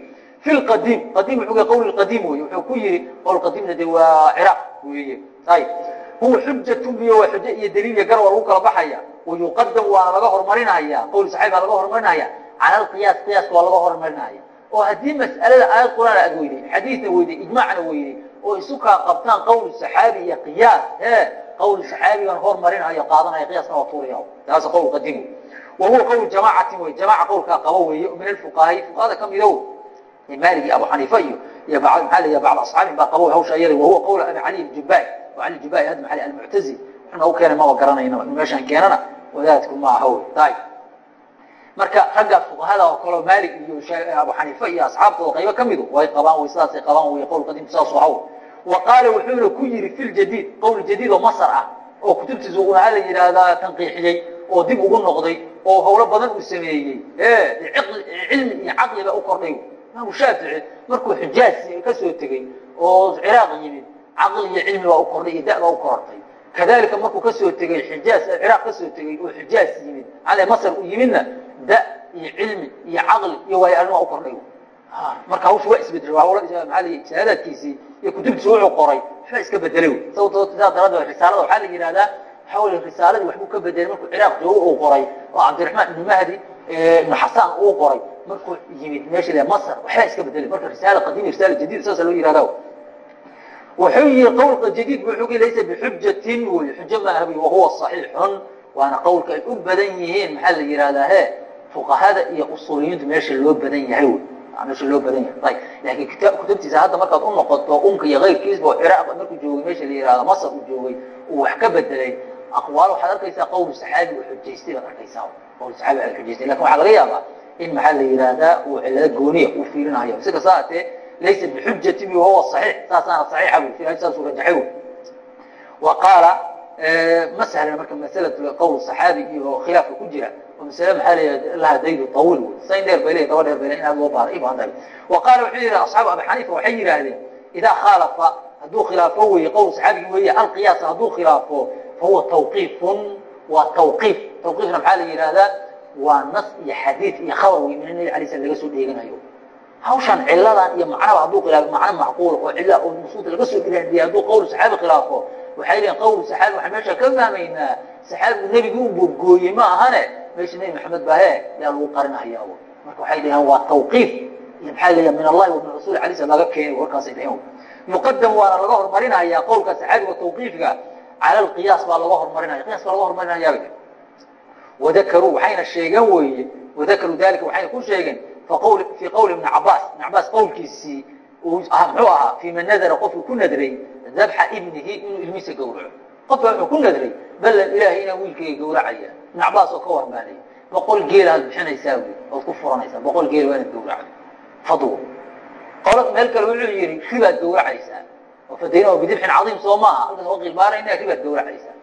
fi lqadiim qadiim wuxuu qowl qadiim wey wuxuu ku yidhi qowl qadiimna de waa ciraaq weeye ayib huwa xujatu biyo waa xujo iyo daliil iyo gar waa lagu kala baxaya. Wayuqadam waana laga horumarinaya qowl saxabi baa laga horumarinaya cala alqiyaas qiyaaska waa laga horumarinaya oo haddii mas'alada aayad qur'aan aad weyday xadiidna weyday ijmaacna weyday oo isu kaa qabtaan qowl saxaabi iyo qiyaas e qowl saxaabigan hormarinayo qaadanaya qiyaasna waa tuuraya. Taas qowl qadiim wa huwa qowl jamaacatin wey jamaaca qowlkaa qabo weeye min alfuqahaai fuqahada ka midow maalik iyo abu xaniifa iyo iyo maxaa la bacd asxaabin baa qabo hawsha iyada wahuwa qowl abi cali aljubaai cali jubaai hadda maxaa almuctazi wuxuu noogu keenay maba garanayna in meeshaan keenana wadaadku ma aha wey taay marka ragga fuqahada oo kaleo maalik iyo abu xaniifa iyo asxaabtooda qaybo ka midu way qabaan way sidaasay qabaan wey qowl qadiim saas haw wa qaala wuxuuna ku yidhi fi ljadiid qowl jadiid oo masar ah oo kutubtiisa waxaa la yidhaahdaa tanqiixiyey oo dib ugu noqday oo hawlo badan uu sameeyey cilmi iyo caqliba u kordhay imaamu shaafici markuu xijaaj ka soo tegey oo ciraaq yimid caqli iyo cilmi baa u kordhay iyo da baa u korortay kadalika markuu ka soo tegey xijaaz ciraaq ka soo tegey oo xijaaz yimid ale masar u yimidna da iyo cilmi iyo caqli iyo waayo arnima u kordhay. Marka hawsha waa isbeddel maaa ijtihaadaadkiisii iyo kutubtiisa wuxuu qoray waxba iska bedelay sababtoo sidaa daraaddeed risaalada waxaa la yidhahdaa weye risaaladii waxbuu ka bedelay markuu ciraaq joogo uu qoray oo cabdiraxmaan ibnu mahdi ibnu xasaan uu qoray markuu yimid meesha masr waxbaa iska bedelay marka risaala qadiim risaala jadiid saasa loo yihahda wuxuu yihi qowlka jadiid bu wuxuu laysa bixujatin wey xujo ma aha wahuwa صaxiixun waana qowlka ay u badan yihiin maxaa la yihahdaa he fuqahada iyo usuuliyiintu meesha loo badan yahay wy meesha loo badan yahay. Ayb laakiin kita kutubtiisa hadda markaad u noqoto unka iyo kayrkiisba ciraaq markuu joogay meesha la yihahdo masr uu joogay uu wax ka bedelay aqwaal waxaad arkaysaa qowl saxaabi uu xujaystay baad arkaysaa qowl saxaabi ay xujaystay laakiin waxaa laga yaabaa in maxaa la yihahdaa uu cilado gooniya uu fiirinayo si kasta atee laysa bixujati wahuwa صaxiix saasaana صaxiixa bu saasuu rajaxay wy wa qaala ma sahlan marka masala qowl صaxaabi iyo khilaafka ku jira oo masale maxaa la laha daydu طawiil wey sayn dheer bay le daba dheer bay le in aad loo baara ibaan tahay wa qaala wuxuu yihi asxaabu abi xaniifa waxay yidhaahdeen idaa khaalafa hadduu khilaafo weye qowl saxaabigi weeye alqiyaas hadduu khilaafo fahuwa tawqiifun waa tawqiif tawqiifna maxaa la yihahdaa waa nas iyo xadiid iyo khabar wey min nabi alay slam laga soo dheeganayo. Hawshan ciladan iyo macnaba hadduu khilaafo macno macquul oo cila oo nusuusta laga soo ilaadiya hadduu qowl saxaabi khilaafo waxay leeyiin qowl saxaabi waxaan meesha ka fahmaynaa saxaabigu nebigi u boogooyey ma ahane? Meesha nebi maxamed baa he yaa lagu qarinaya marka waxay dhaheen waa tawqiif iyo maxaa leeyaha min allahi wa min rasul alay slam laga keenay warkaasay dhaheen muqadam waana laga horumarinaya qowlka saxaabiga tawqiifga cala alqiyaas baa laga horumarinaya qiyas baa laga horumarinaya wadakaruu waxayna sheegeen weeye wadakaruu dalika waxayna ku sheegeen fii qowli ibni cabaas ibn cabaas qowlkiisii muxuu ahaa fii man nadara qofkii ku nadray dabxa ibnihi inuu ilmihiisa gawraco qofka wuxuu ku nadray ballan ilaahay inaa wiilkayga gawracaya ibn cabaas oo ka warmaanay boqol geelaad bixinaysaa wy ood ku furanaysaa boqol geel waa inaad gawracdo fadwo qolo meel kale wuxuu yihi ribaad gawracaysaa oo fadayna bidibxin cadiim soo maaha halkaas oo qiilmaanayna ribaad gawracaysaa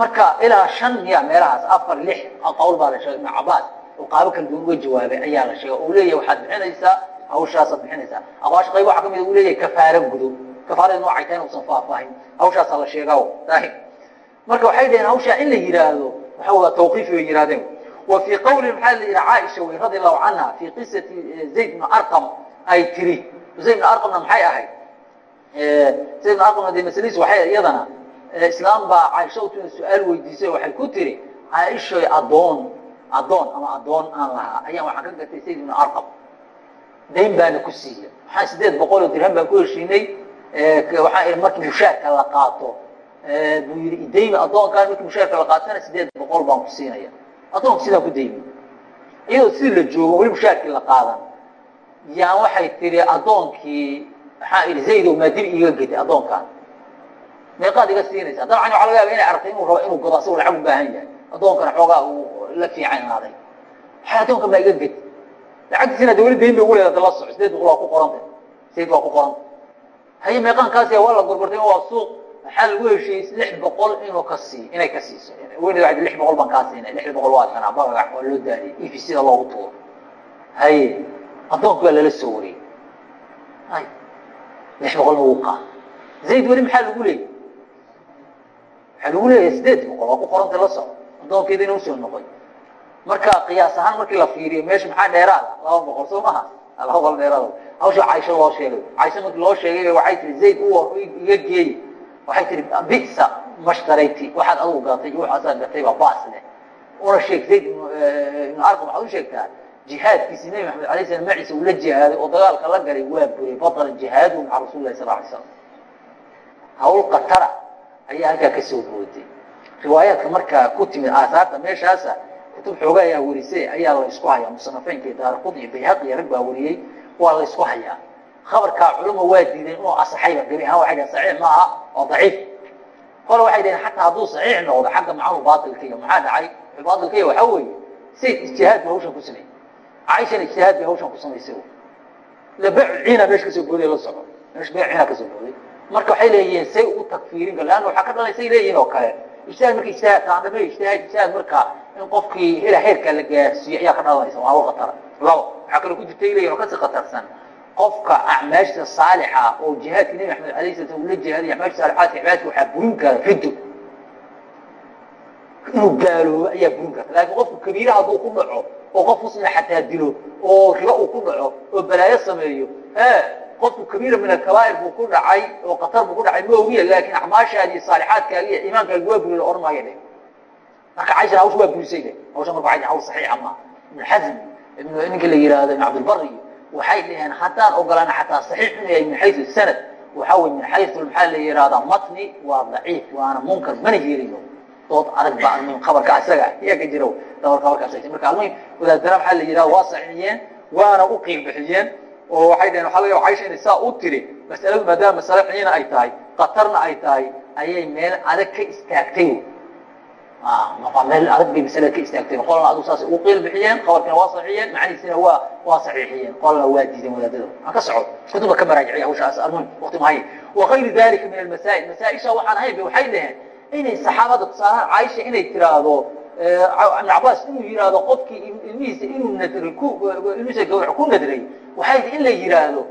marka ilaa shan miya meelahaas afar lix qowl baa la sheegay. Ibn cabaas oo qaabo kala duwan uga jawaabay ayaa la sheegay. Uu leeyahay waxaad bixinaysaa hawshaasaad bixinaysaa. Aqwaasha qayb waxaa ka mid uu leeyahay kafaaro gudo kafaarada noocay tahay inuusan faahfaahin. Hawshaasaa la sheegaa marka waxay dhaheen hawshaa in la yidhaahdo waxa waa tawqiif bay yidhahdeen wa fii qawli maxaa la yidhaha caaisha wey radi allahu canha fii qisati zayd bni arqam ay tiri. Zayd bni arqamna maxay ahayd? Zayd bni arqamna dee masaladiis waxay iyadana islaam baa caaisha u tuna su'aal weydiisay waxay ku tiri caaishoy adoon adoon ama adoon aan lahaa. Ayaan waxaan ka gatay zayd bni arqam. Dayn baana ku siiya waxaan sideed boqol oo dirham baan ku heshiinay waxaan ihi markii mushaarka la qaato. Buu yidhi idaymi adoonkaan markii mushaarka la qaatana sideed boqol baan ku siinaya. Adoonka sidaan ku daymi iyadoo sidii la joogo weli mushaarkii la qaadan. Yaan waxay tiri adoonkii waxaan idhi zaydow maa dib iiga gedi adoonkaan meeqaad iga siinaysaa dabcan waxa laga yaaba inay aragtay inuu rabo inuu godo asagoo lacag u baahan yahay. Adoonkana xoogaa uu la fiicanaaday waxay adoonka maa iga gedi lacagtiisina dawla dayn bay ugu leedata la soco sideed boqol waa ku qoranta sideed waa ku qoranta haye meeqaankaasi waa la gorgortay waa suuq maxaa lagu heshiiyey lix boqol inuu ka siiyo inay ka siiso. Weyna waa lix boqol baan kaa siinay lix boqol waa tanaa bagac waa loo daadiyey e v c-da loogu tuuro. Haye addoonka waa lala soo wariyey lix boqolna wuu qaa zayd weli maxaa lagu leeyay waxaa lagu leeyahay sideed boqol waa ku qoranta la soco addoonkeeda ina u soo noqoy. Marka qiyaas ahaan markii la fiiriyo meesha maxaa dheeraada laba boqol soo maha? Laba boqol dheeraada hawsha caisho loo sheegay. Caisho markii loo sheegay waxay tihi zayd u iga geey waxay tihi bisa mashtarati waxaad adigu gatay iyo waxaasaad gatay baa baas leh. Una sheeg zayd ibnu arqam waxaad u sheegtaa jihaadkiisi nebi maxamed alay slam maciisa uu la jihaaday oo dagaalka la galay waa buray batala jihaadu maca rasul lahi sal alay slam hawl qatara ayaa halkaa ka soo booday riwaayaadka markaa ku timid aahaarta meeshaasa kutub xooga ayaa warisay ayaa la isku hayaa. Musanafeynka daaraqud iyo bayhaqi rag baa wariyey waa la isku hayaa. Khabarkaa culama waa diideen inuu asaxayba gebi ahaan waxay dhaheen saxiix maaha oo daciif. Kole waxay dhaheen xataa hadduu saxiix noqdo xagga macanu baatilkaiyo maxaa dhacay? Baatilkaiyo waxaa weeye sayd ijtihaad ba hawshan ku sameeyey. Caaishana ijtihaad bay hawshan ku samaysay la baycu ciina meesha ka soo booday la soco meesha bayc ciina ka soo booday marka waxay leeyihiin say u takfiirin kar leanna waxaa ka dhalaysay leeyihiin oo kale. Ijtihaad marka ijtihaad taandame ijtihaad ijtihaad marka in qofkii hela heerkaa la gaarsiiyo ayaa ka dhalanaysa waa hawl khatara labo waxaa kaloo ku jirta leeyihiin oo ka sii khatarsan qofka acmaasha saalixa oo jihaadka nebi maxamed alayh sala slam ula jihaaday acmaasha saalixaadka cibaadka waxaa burin kara riddo inuu gaaloobo ayaa burin karta laakiin qofku kabiira hadduu ku dhaco oo qof muslima xataa dilo oo ribo uu ku dhaco oo balaayo sameeyo qofku kabiira min alkabaa'ir buu ku dhacay oo qatar buu ku dhacay ma ogiya laakiin acmaashaadi iyo saalixaadkaaga iyo iimaankaaga waa buriy la ohan maayo dhe marka caishana hawsha waa burisay dhe hawsha marka hawl saxiixa ma ibn xazm ibn ninka la yihahdo ibn cabdilbari waxay dhaheen haddaan ogolaana xataa saxiix inuu yahay min xayu sanad. Waxa wey min xayu maxaa la yihahdaa matni waa daciif waana munkar mana yeelayo dood adag ba almuhim khabarka isaga ayaa ka jira dabar khabarkaas marka almuhim wadaadana maxaa la yihahda waa saxiixiyeen waana u qiil bixiyeen oo waxay dhaheen waxa laga caisha inay saa u tiri masaladu maadaama masale ciina ay tahay qatarna ay tahay ayay meel adag ka istaagtay. Meel adag bay masalada ka istaagtay. Qolna adigu saasay ugu qiil bixiyeen khabarkina waa saxiixiyeen macnihiisina waa waa saxiixiyeen. Qolna waa diideen wadaadada aan ka socdo. Kutubka ka maraajiciya hawshaas almuhim waqti mahaye wakayri dalika min almasaa'il. Masaa-isha waxaan ahayn bay waxay dhaheen inay saxaabada tusaalahaan caaisha inay tiraahdo ibn cabaas inuu yihahdo qofkii ilmihiisa inuu nadray ilmihiisa gawrac ku nadray waxay in la yidhaahdo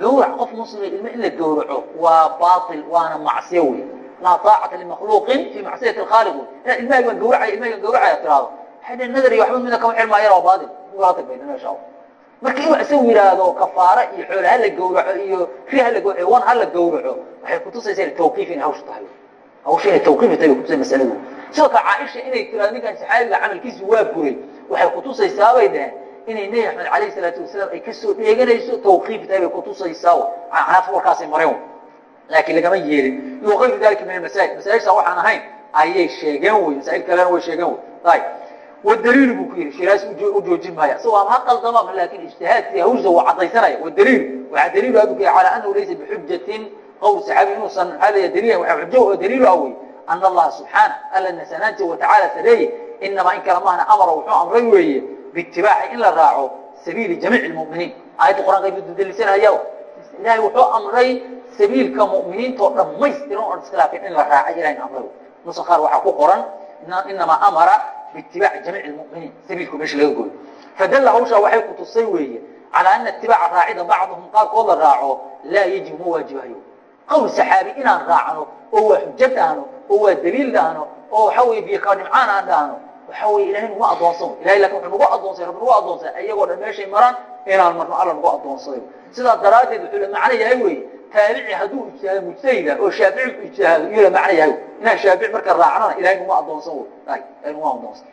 gawrac qof muslima ilmo in la gawraco waa baail waana macsiyo wey laa taacata limakhluuqin fi macsiyati alkhaaliq. Wey inaad ilmahayga waan gawracaya ilmahayga gawracaya tiraahdo. Waxay dhaheen nadar iyo waxba mida kama xirmaayana waa baatil. Ugala tag bayna meesha marka inuu isagu yidhaahdo kafaara iyo xoole hala gawraco iyo ri hala gawraco wan hala gawraco waxay kutusaysaa tawqiif inay hawsha tahay. Hawsha inay tawqiif tahay bay kutusay masaladu kale caaisha inay tiraado ninkan saxaabiga camalkiisi waa buray waxay kutusaysaa bay dhaheen inay nebi axmed alayh salaatu wasalaam ay ka soo dheeganayso tawqiif tahay bay kutusaysaa canaaf warkaasay mareen laakiin lagama yeelin. Iyo ayru dalika min amasaa'il masaaisha waxaan ahayn ayay sheegeen wey. Masaa'il kalena way sheegeen wey. Ayb wadaliilu buu ku yidhi. Shiraas u joojin maaya isagoo ama ha qaldama laakin ijtihaadkii hawsha waa cadaysanaya. Wadaliilu waxaa daliilu abu kaya calaa anahu laysa bixujatin qowl saxaabi inuusan maxaa leeya daliil waxaa xujo oo daliilu ah wey ana allaha subxaana alla nasanaanta watacaala sareeye inamaa in kala mahna amara wuxuu amray weeye biitibaaci in la raaco sabiili jamiici lmuminiin aayadda qur'anka ay daliilsanaya ilahay wuxuu amray sabiilka mu'miniinta oo dhammaystiran oon iskhilaafin in la raaca ilahayna amray nusa qaar waxaa ku qoran inamaa amara biitibaaci jamiici lmuminiin sabiilku meesha laga gooyo fadalla hawshaa waxay ku tusay weeye calaa ana itibaaca raacida bacduhum qaarkood la raaco laa yajib ma waajibayo qowl saxaabi inaan raacno oo waa xujo dhahno oo waa daliil dhahno oo waxa wey biikaadhimcaan aan dhahno waxa wey ilahay nagu adoonsado ilahay laakiin wuxuu nagu adoonsay rab nagu adoonsay iyagoo dhan meeshay maraan inaan marno alla nagu addoonsado sidaa daraaddeed wuxuu la macno yahay wey taabici hadduu ijtihaado mujtahida oo shaafici ku ijtihaado iyuu la macno yahay. Inaan shaafici marka raacnana ilahay nagu adoonsan wey ilahay nagu adoonsan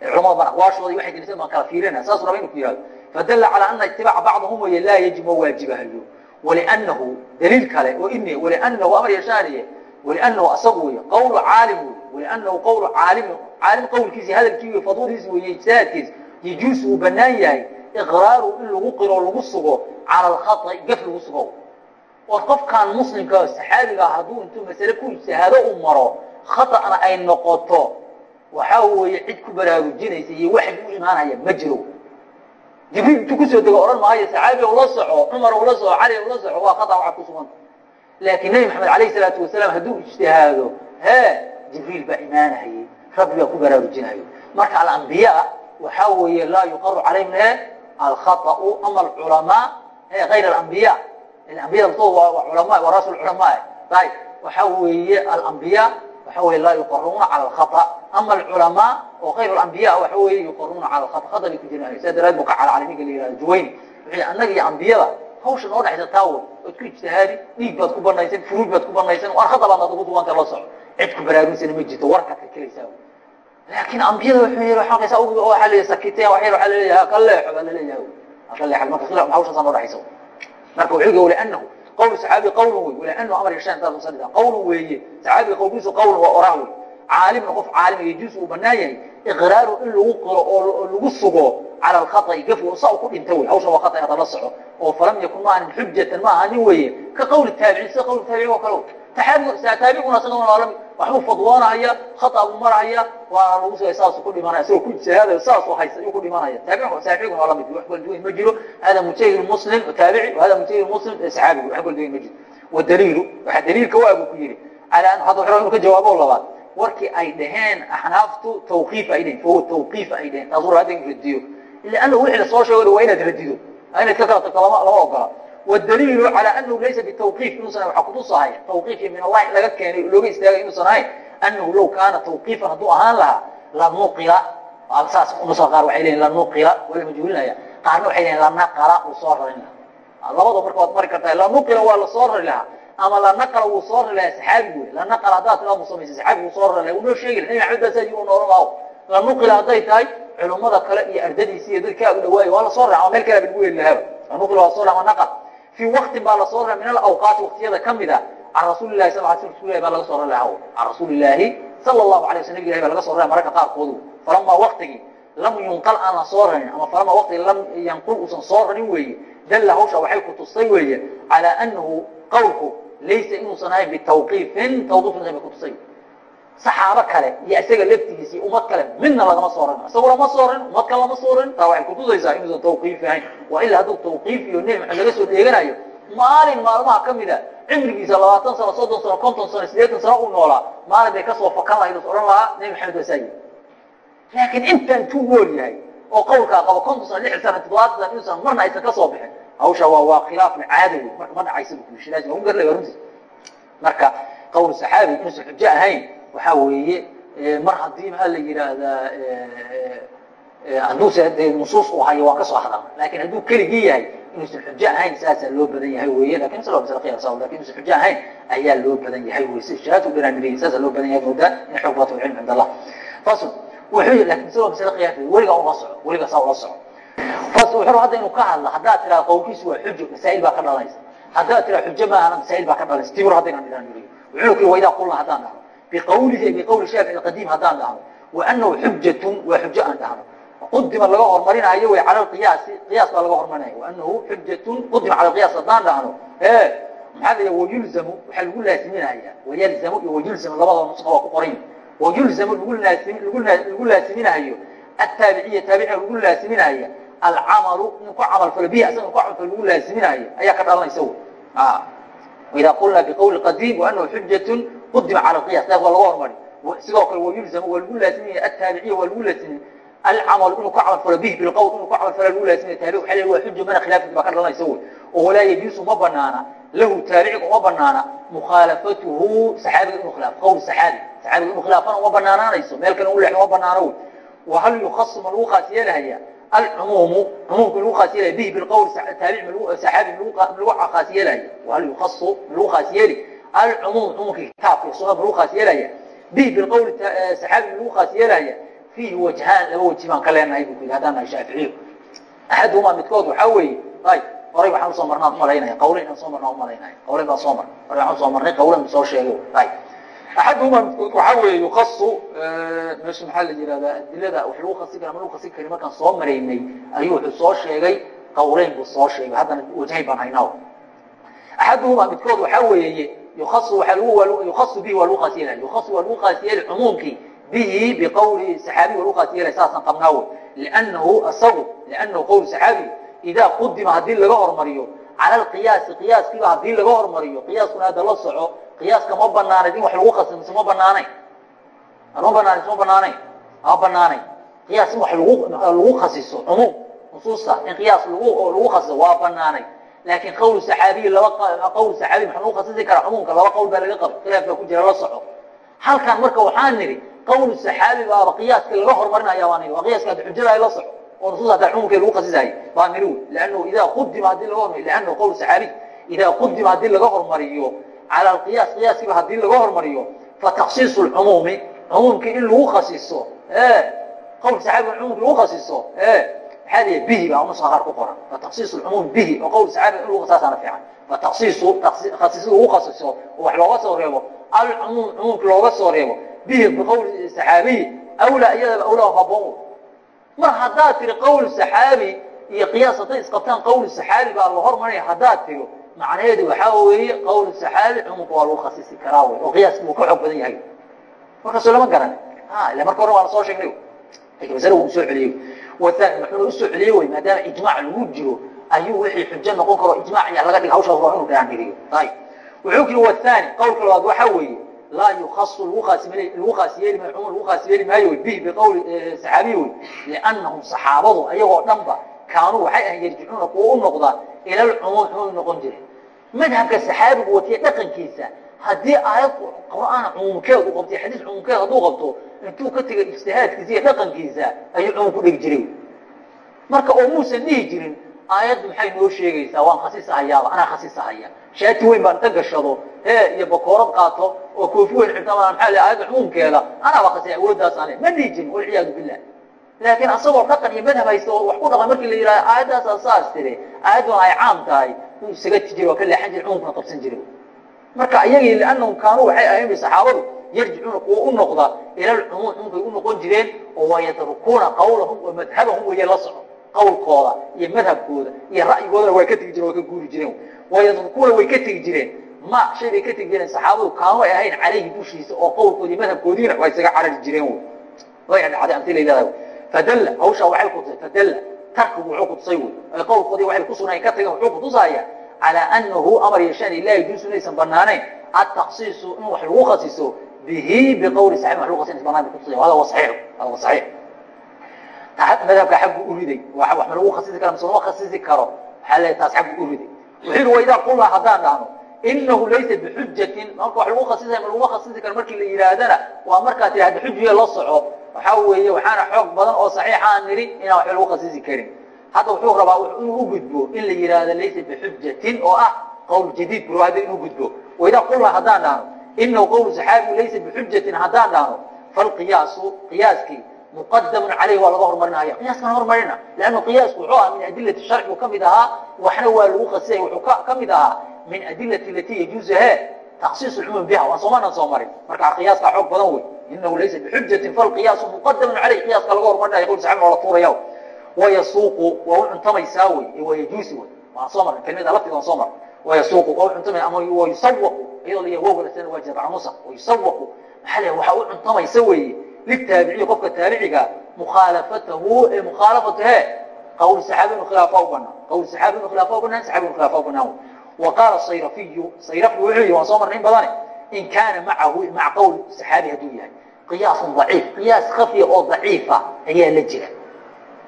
culamada bana waashooda waxay jirtay baan kala fiirinaya saasuu raba inuu ku yihahdo fadalla calaa ana itibaaca bacdahum wey laa yajib ma waajibahayo walinahu daliil kale oo ine walinahu amar yashaaniye ولأنه أصغ قول عالم ولأنه قول عالم عالم قول كيسي هذا الكيوي فضول هيس ويجساد كيس يجوس وبنان ياهي إغراره إن لغو على الخطأ قف لغو صغو كان مسلم كالسحابي هدو انتو مسألة كو اجتهاده أمره خطأ أي نقطة وحاو يعيدك براوجين يسي واحد يقول إيمان هيا مجرو جبريل انتو كسو دقاء أوران ما هيا عمر ولا علي ولا وخطأ وعكو صغنطه laakiin nebi maxamed alayh salaatu wasalaam hadduu ijtihaado hee jibriil baa imaanayay rabbi baa ku baraarujinayo marka alambiyaa waxaa weeye laa yuqaru calayhim he alkhaطأu ama alculamaa he غayr alambiya ambiyada laftooda waa culama waa raas culamaa ayb waxaa weeye alambiya waxa wey laa yuqaruuna cala alkhata ama alculamaa oo khayr alambiya waxa weeye yuqaruuna cala alkhata khata bay ku jiraan sidaa daraad bu ka calacalay ninka la yihahdo juwayni wuxuu annaga iyo ambiyada hawsha noo dhexaysa taa wey ood ku ijtihaadi dhiig baad ku banaysan furuuj baad ku banaysan khata baad ugu duwanta la soco cid ku baraarunsana ma jirto warkaad ka kelaysaa laakiin ambiyada wuxuu yii waakaysa waa la sakiteen wa waa laleeyaha ka leexo baa laleeyaha ka leexad marka khilaf hawshaasa noo dhexaysa marka wuxuu yii walianahu qawl saxaabi qawlun wey walianahu amar yashaan taas usadida qawlun weeye saxaabiga qawlkiisu qawlun waa oraah caalimna qof caalima yajuusu uu banaan yahay iqraaru in lagu qiro oo lagu sugo cala alkhaطi gafki sa ku dhinta wey hawshan waa khata hada la soco oo falam yakun ma anin xujatan ma ahanin weeye ka qawli taabicin sida qawli taabicin oo kale taabicuna isagana waa la mid waxbuu fadwoonahaya khata buu marahaya waana lagu sugay saasu ku dhimanaya isagoo ku ijtihaadayo saasuu haysta ayuu ku dhimanaya taabiciguna waa la mid wax kala duwan ma jiro hada mujtahid muslim taabici hada mujtahid muslim saxaabigu wax kala duwan ma jiro wadaliilu waxaa daliilka waa buu ku yidhi ala an hadda wuxuu inuu ka jawaabo labaad warkii ay dhaheen axnaaftu tawqiif ay dhaheen fahuwa tawqiif ay dhaheen taasuu hadda in radiyo lianna wixii la soo sheego waa inaad radido inaad ka kala tagto lama ogola wdaliilu calى anahu laysa bitawqiif inuusan waa kutusahay tawqiifki min allahi laga keenay looga istaagay inuusan ahayn anahu law kaana tawqiifan hadduu ahaan lahaa lanuqila saas nusa qaar waxay leeyihiin lanuqila waa la majhuulinaya qaarna waxay leeyihiin lanaqala uu soo rarin lahaa labada marka waad mari kartaa lanuqila waa la soo rari lahaa ama lanaqala wuu soo rari lahaa saxaabi wey lanaqala haddaad tiraa mu samaysa saxaabi wuu soo rari laha unoo sheegi nabi maxamed baa saa yii noolan lahaw lanuqila hadday tahay culummada kale iyo ardadiisi iyo dadkaa u dhawaayo waa la soo rari ama meel kale ba lagu heli lahaaba lanuqila waa soo rari ama naqal fii waktin baa la soo rara min alawqaati waktiyada ka mid a can rasuuli lahi sal rasul baa laga soo rari lahaa can rasuuli ilaahi sala allahu alay wasl nabig ilahi baa laga soo rara mararka qaarkoodu falamaa waktigii lam yunqal aan la soo rarin ama falamaa waktigi lam yanqul uusan soo rarin weeye dalla hawsha waxay ku tustay weeye calaa anahu qawlku laysa inuusan ahayn bitawqiifin tawqiif bay ku tusay saxaabo kale iyo isaga laftigiisi ummad kale midna lagama soo rarin isaguna ma soo rarin ummad kale lama soo rarin taa waxay kutusaysaa inuusan tawqiifi ahayn waa ilaa hadduu tawqiif iyo nebi maxamed laga soo dheeganayo maalin maalmaha ka mid a cimrigiisa labaatan sano soddon sano konton sano sideetan sano uu noolaa maalin bay ka soo fakan lahayd os odhan lahaa nebi maxamed waa saayi laakiin intaan tuu nool yahay oo qawlkaa qabo konton sano lix sano toddobaatan sano inuusan marna aysan ka soo bixin hawsha waa waa khilaaf caada wey marka ma dhacaysa bu kushinaas lagu garlaya runtii marka qawl saxaabi inuusan xujo ahayn waxaa weeye mar haddii maxaa la yidhaahdaa hadduuse de nusuus uu hayo waan ka soo hadalna. Lakin hadduu keligii yahay inuusan xujo ahayn saasaa loo badan yahay weye laakiin masla masle qiyas laakiin inuusan xujo ahayn ayaa loo badan yahay wey si shahaadku dhinaamiliyay saasaa loo badan yahay moodaa in xoog bato cilmi cind allah fasl wuxuu laakiin masla masle qiyas weligaa ula soco weligaa saa ula soco fasl wuxuu hadda inuu ka hadla haddaad tiraa qowlkiisu waa xujo masaa'il baa ka dhalanaysa haddaad tiraa xujo maahana masaa'il baa ka dhalanaysa timir haddaynan dhinaamiliyo wuxuu kii waydaa qulna haddaan dhahno biqawlihi biqawli shaafici qadiim haddaan dhahno wa anahu xujatun waa xujo aan dhahno qudima laga hormarinayo wy cala qiyaasi qiyaas baa laga hormarinaya waanahu xujatun qudima cala qiyaas haddaan dhahno e maxaa la wayulzamu waxaa lagu laasiminaya wayalzamu iyo wayulzamu labada nusqa waa ku qoran wayulzamu lagu laasimi lagu laasiminayo ataabiciya taabiciga lagu laasiminaya alcamalu inuu ku camal falo bihi asaga ku camal falo lagu laasiminayo ayaa ka dhalanaysa ida qulna biqawli qadiim waanahu xujatun qudima qiyas taas waa laga hormari sidoo kale wayulzamu waa lagu laasimaya ataabiciya waa lagu laasimin alcamal inuu ku camal falo bih bilqawl inuu ku camal falo lagu laasimaya taabic waxa le waa xuja mana khilaafid baa ka dhalanaysa wey oo walaa yajuusu ma banaana lahu taabiciga uma banaana mukhaalafatuhu saxaabiga inuu khilaafo qawl saxaabi saxaabiga inuu khilaafana uma banaanaanayso meel kale u leexdo uma banaano wey wahal yukhasu ma lagu khaas yeelahaya alcumuumu cumuumka lagu khaas yeelaya bihi bilqawl taabic saxaabi lagu khaas yeelahaya wahal yukhasu ma lagu khaas yeeli alcumuum cumuumka kitaabka iyo sunada ma lagu khaas yeelaya bihi bilqawl saxaabi lagu khaas yeelahaya fiihi wajhaan laba waji baan ka leenahay bu ku yidhi haddaan nahay shaaficiyo axaduhumaa midkood waxaa weeye ay horay waxaan u soo marnaa u malaynaya qawleyn aan soo marnaa u malaynaya qawleyn baan soo mar horay waxaan u soo marnay qawlen soo sheegay ay axaduhumaa midkood waxaa weeye yukasu meesha maxaa la yihahdaa adilada wax lagu khasi kara ma lagu khasi kari markaan soo maraynay ayuu wuxuu soo sheegay qawleyn buu soo sheegay haddana wajhayn baan haynaa axaduhumaa midkood waxaa weeye yukasu waa lagu yukasu bihi waa lagu khaas yeelaya yukasu waa lagu khaas yeelay cumuumkii bihi biqawli saxaabiy waa lagu khaas yeelaya saasaan qabnaa wey liannahu asagu liannahu qawl saxaabi idaa qudima haddii laga hormariyo cala alqiyaasi qiyaaskiiba haddii laga hormariyo qiyaaskuna hadda la soco qiyaaska ma banaanayd in wax lagu khasi mise ma banaanayn ma mise ma banaanayn ma banaanayn qiyaas in wax lagu khasiso cumuum nusuusta in qiyaas lagu khasiso waa banaanay laakiin qawl saxaabiy laba qawl saxaabiy maxaa lagu khasisi karaa cumuumka laba qawl baa laga qabay khilaaf baa ku jira la soco. Halkan marka waxaan nidhi qawlu saxaabi baaba qiyaaska laga hormarinaya baa nidhi waa qiyaaska hadda xujada ay la soco oo nusuus hadda cumuumkeeda lagu khasisayay baa nidhi wey liannahu idaa qudima haddii laga hormariyo liannahu qawlu saxaabiy idaa qudima haddii laga hormariyo cala alqiyaas qiyaaskiiba haddii laga hormariyo fataksiisu lcumuumi cumuumkii in lagu khasiso qawlka saxaabiga cumuumki lagu khasiso maxaa liya bihi baa nuska qaar ku qoran fatasiisu cumuum bihi oo qowl saxaabiga in lagu khasaasaana fiican fatasiisu khasiis lagu khasiso oo wax looga soo reebo alcumuum cumuumki looga soo reebo bihi biqowli saxaabiyi awlaa iyadaba awlaa haboon mar haddaad tiri qowl saxaabi iyo qiyaas hadday isqabtaan qowl saxaabi baa la hormarinaya haddaad tiro macnaheedu waxaa weeye qowl saxaabi cumuumka waa lagu khasisi karaa wey oo qiyaaski uu ka xoog badan yahay. Markaasoo lama garan. Ila marka hore waana soo sheegnay. Lakin masale uu soo celiyey. Waani wuxuuna u soo celiyey wey maadaama ijmaac lagu jiro ayuu wixii xujo noqon karo ijmaac ayaa laga dhiga hawshaas waa inuu dhaangeliyo ayib wuxuu kiri wathani qowlka labaad waxaa weeye laa yukasu lagu khaas yeeli maayo cumar lagu khaas yeeli maayo bihi biqowli saxaabiyi wey liannahum saxaabadu ayagoo dhanba kaanuu waxay ahan yarjicuuna kuwa u noqdaa ila lcumuum cumuum noqon jire madhabka saxaabigu watiya dhaqankiisa haddii aayad qur'aan cumuumkeed u qabtay xadiis cumuumkeed hadduu qabto intuu ka tegay ijtihaadkiisa iyo dhaqankiisa ayuu cumuum ku dhegi jiray marka oo muusan dhihi jirin aayaddu maxay noo sheegaysaa waan khasiisahayaaba anaa khasiisahaya shaati weyn baan inta gashado ee iyo bakoorad qaato oo koofi weyn xirta maxaa li aayadda cumuumkeeda anaaba khasay awooddaas ane ma dhihi jirin walciyaadu billah laakiin asagoo dhaqan iyo madhab haysta oo wax ku dhaqan markii la yidhahdo aayaddaasa saas tiri aayadduna ay caam tahay. Wuu isaga tijiri waa ka leexan jiri cumuumkuna qabsan jiray. Marka ayagii liannahum kaanuu waxay ahayn saxaabadu yarjicuuna kuwa u noqda ila lcumuum cumuumkay u noqon jireen oo wayatrukuuna qawlahum wa madhabahum weye la soco qawlkooda iyo madhabkooda iyo ra'yigoodana waa ka tegi jireen waa ka guuri jireen. Wayatrukuuna way ka tegi jireen. Ma shay bay ka tegi jireen saxaabadu kaanu ay ahayn calayhi dushiisa oo qawlkoodi iyo madhabkoodiina waa isaga carari jireen way dhacday anti layleedahay fadalla hawshaa waxay kutusay fadalla tarkigu wuxuu kutusay wey ay qawlkoodii waxay ku sugnay ka tageen wuxuu kutusaya calى anahu amar yeeshaan la yajuusu inaysan banaanayn ataksiisu in wax lagu khasiso bihi biqawli saxib wax lagu khasis banaan kutusay hada wa saxiix hada wa saxiix madhabka xaggu u riday wax ma lagu khasisi kara mise lama khasisi karo waxaa leeyahay taas xaggu u riday wuxuu yihi waidaa qulnaa haddaan dhahno inahu laysa bixujatin marka wax lagu khasisay ma laguma khasisi karo markii la yidhaahdana waa markaa tii hadda xujiya la soco waxaa weeye waxaana xoog badan oo saxiixa aan nidhi inaan waxba lagu khasisi karin hadda wuxuu rabaa inuu u gudbo in la yidhaahdo laysa bixujatin oo ah qowl jadiid bur hadda inuu gudbo waidaa qulnaa haddaan dhahno inahu qowlu saxaabiyu laysa bixujatin haddaan dhahno falqiyaasu qiyaaskii muqadamun calayh waa laga hormarinaya qiyaaskan hormarina lannu qiyaasku wuxuu ahaa min adilati sharci buu ka mid ahaa waxna waa lagu khasisay wuxuu ka mid ahaa min adilati lati yajuuzu he taksiis lcumuum biha waan soomaanan soo marin. Marka qiyaaskaa xoog badan wey inahu laysa bixujatin falqiyaasu muqadamun calayh qiyaaska laga hormarinaya qowl saxaabi waa la tuuraya wayasuuqu waa u cuntamaysaa wey wayajuusi wey waan soo marnay kelmada laftiga soo marnay wayasuuqu waa u cuntamay ama wayusawaqu iyadoo la yahay wowgana waa jabca musa. Wayusawaqu maxaa la waxaa u cuntamaysa weeye litaabiciyi qofka taabiciga mukhaalafatahu ee mukhaalafatu he qawl saxaabi inu khilaafa u banaan qawl saxaabi inu khilaafa u banaan saxaabi inu khilaafa u banaan qaala sayrafiyu sayrafi wuxuu yihi waan soo marnay in badane. In kaana macahu maca qowl saxaabi hadduu yahay. Qiyaasun daciif qiyaas khafiya oo daciifa ayaa la jira.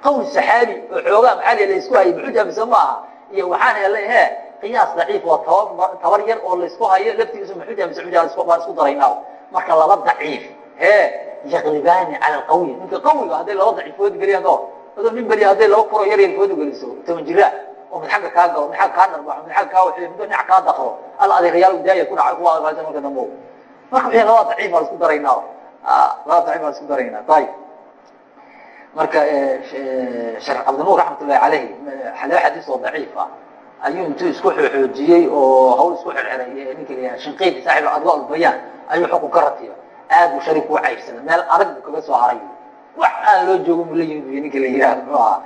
Qawl saxaabi oo xoogaa maxaa la isku hayay buxuja mise ma aha iyo waxaan helay he qiyaas daciif oo tabar tabar yar oo laysku hayo laftigiisu muxuja mise xuja baan isku daraynaa marka laba daciif he yaqlibaani cala alqawiy ninka qawiga hadday laba daciif fooda geliyaan hor adoo nin beliya hadday laba kuro yar yar fooda geliso toban jiraa oo mid xagga kaa galo mid xagga kaa dharbaxo mid xagga kaa waxiyo midoo dhinac kaa daqro alla adeerayaal udaaya ku dhacay kuwa aqaalta marka dambe. Marka wixii laba daciif baa la isku daraynaa. Laba daciif baa la isku daraynaa. Ayib marka sheekh cabdinuur raxmatullahi calayhi laba xadiis oo daciif ah. Ayuu intuu isku xoojiyey oo hawl isku xirxiray ninka la yihah shinqiidi saaxib adwa albayaan ayuu xukun ka ratiba aad buu shari kuu caybsaday. Meel adag buu kaga soo haray. Wax aan loo joogin buu la yimid bu ninka la yihahdo muxuu ahaa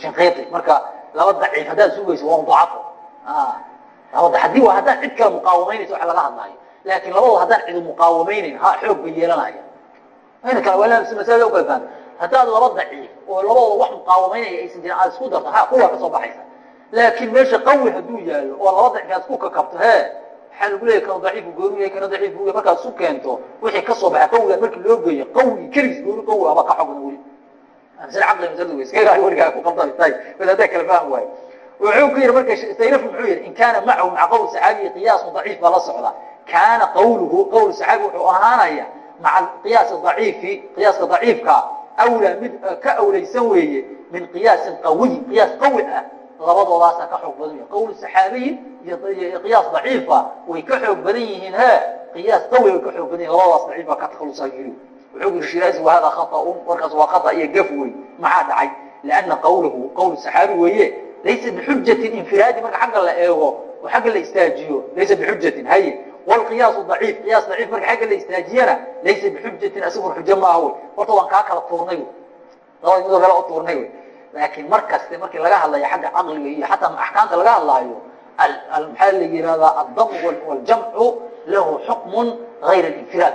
shinqiidi marka laba daciif haddaad sugayso waa dacafo labada haddii waa haddaan cid kale muqaawamaynaysa wax laga hadlaayo. Laakiin labadooda haddaan cidi muqaawamaynayn ha xoog bay yeelanaya ayna kale waa masalada fahamta haddaad laba daciif oo labadooda wax muqaawamaynaya aysan jirin aad isku darto ha kuwaa ka soo baxaysa. Laakiin meesha qawi hadduu yaallo oo laba daciif aad ku kakabto he waxaa lagu leeyahy kana daciifu goonu yahay kana daciifu yahay markaad isu keento wixii ka soo baxay qawigaan markii loo geeyo qawi keligiis gooni qawi aba ka xogna weli masale caqli masalada wey iska ilaali weligaa ku qaldami tahay bas haddaa kala fahmi waayo wuxuu ku yidhi marka saylafu muxuu yidhi in kaana macahu maca qowl saxaabiyi qiyaasun daciif baa la socda. Kaana qawluhu qowl saxaabi wuxuu ahaanaya maca qiyaas daciifi qiyaaska daciifka awlaa mid ka awlaysan weeye min qiyaasin qawiy qiyaas qawi ah. Labadoodaasa ka xoog badan yahi qowl saxaabiyin iyo qiyaas daciifa way ka xoog badan yihiin he qiyaas qawi way ka xoog badan yihiin labadaas daciif baa ka takhalusaa yiri wuxuu yiri shiraazi wahada khata'un warkaas waa khata iyo gaf wey maxaa dhacay lianna qawlahu qowl saxaabi weeye laysa bixujatin infiraadi marka xagga la eego oo xagga la istaajiyo laysa bixujatin haye wlqiyaasu daciif qiyaas daciif marka xagga la istaajiyana laysa bixujatin asigur xujo maaha wey horta waan kaa kala tuurnay labada midoo kale u tuurnay wey laakiin mar kaste markii laga hadlayo xagga caqliga iyo xataa axkaamta laga hadlaayo maxaa la yihahdaa addam waljamcu lahu xukmun gayr infiraad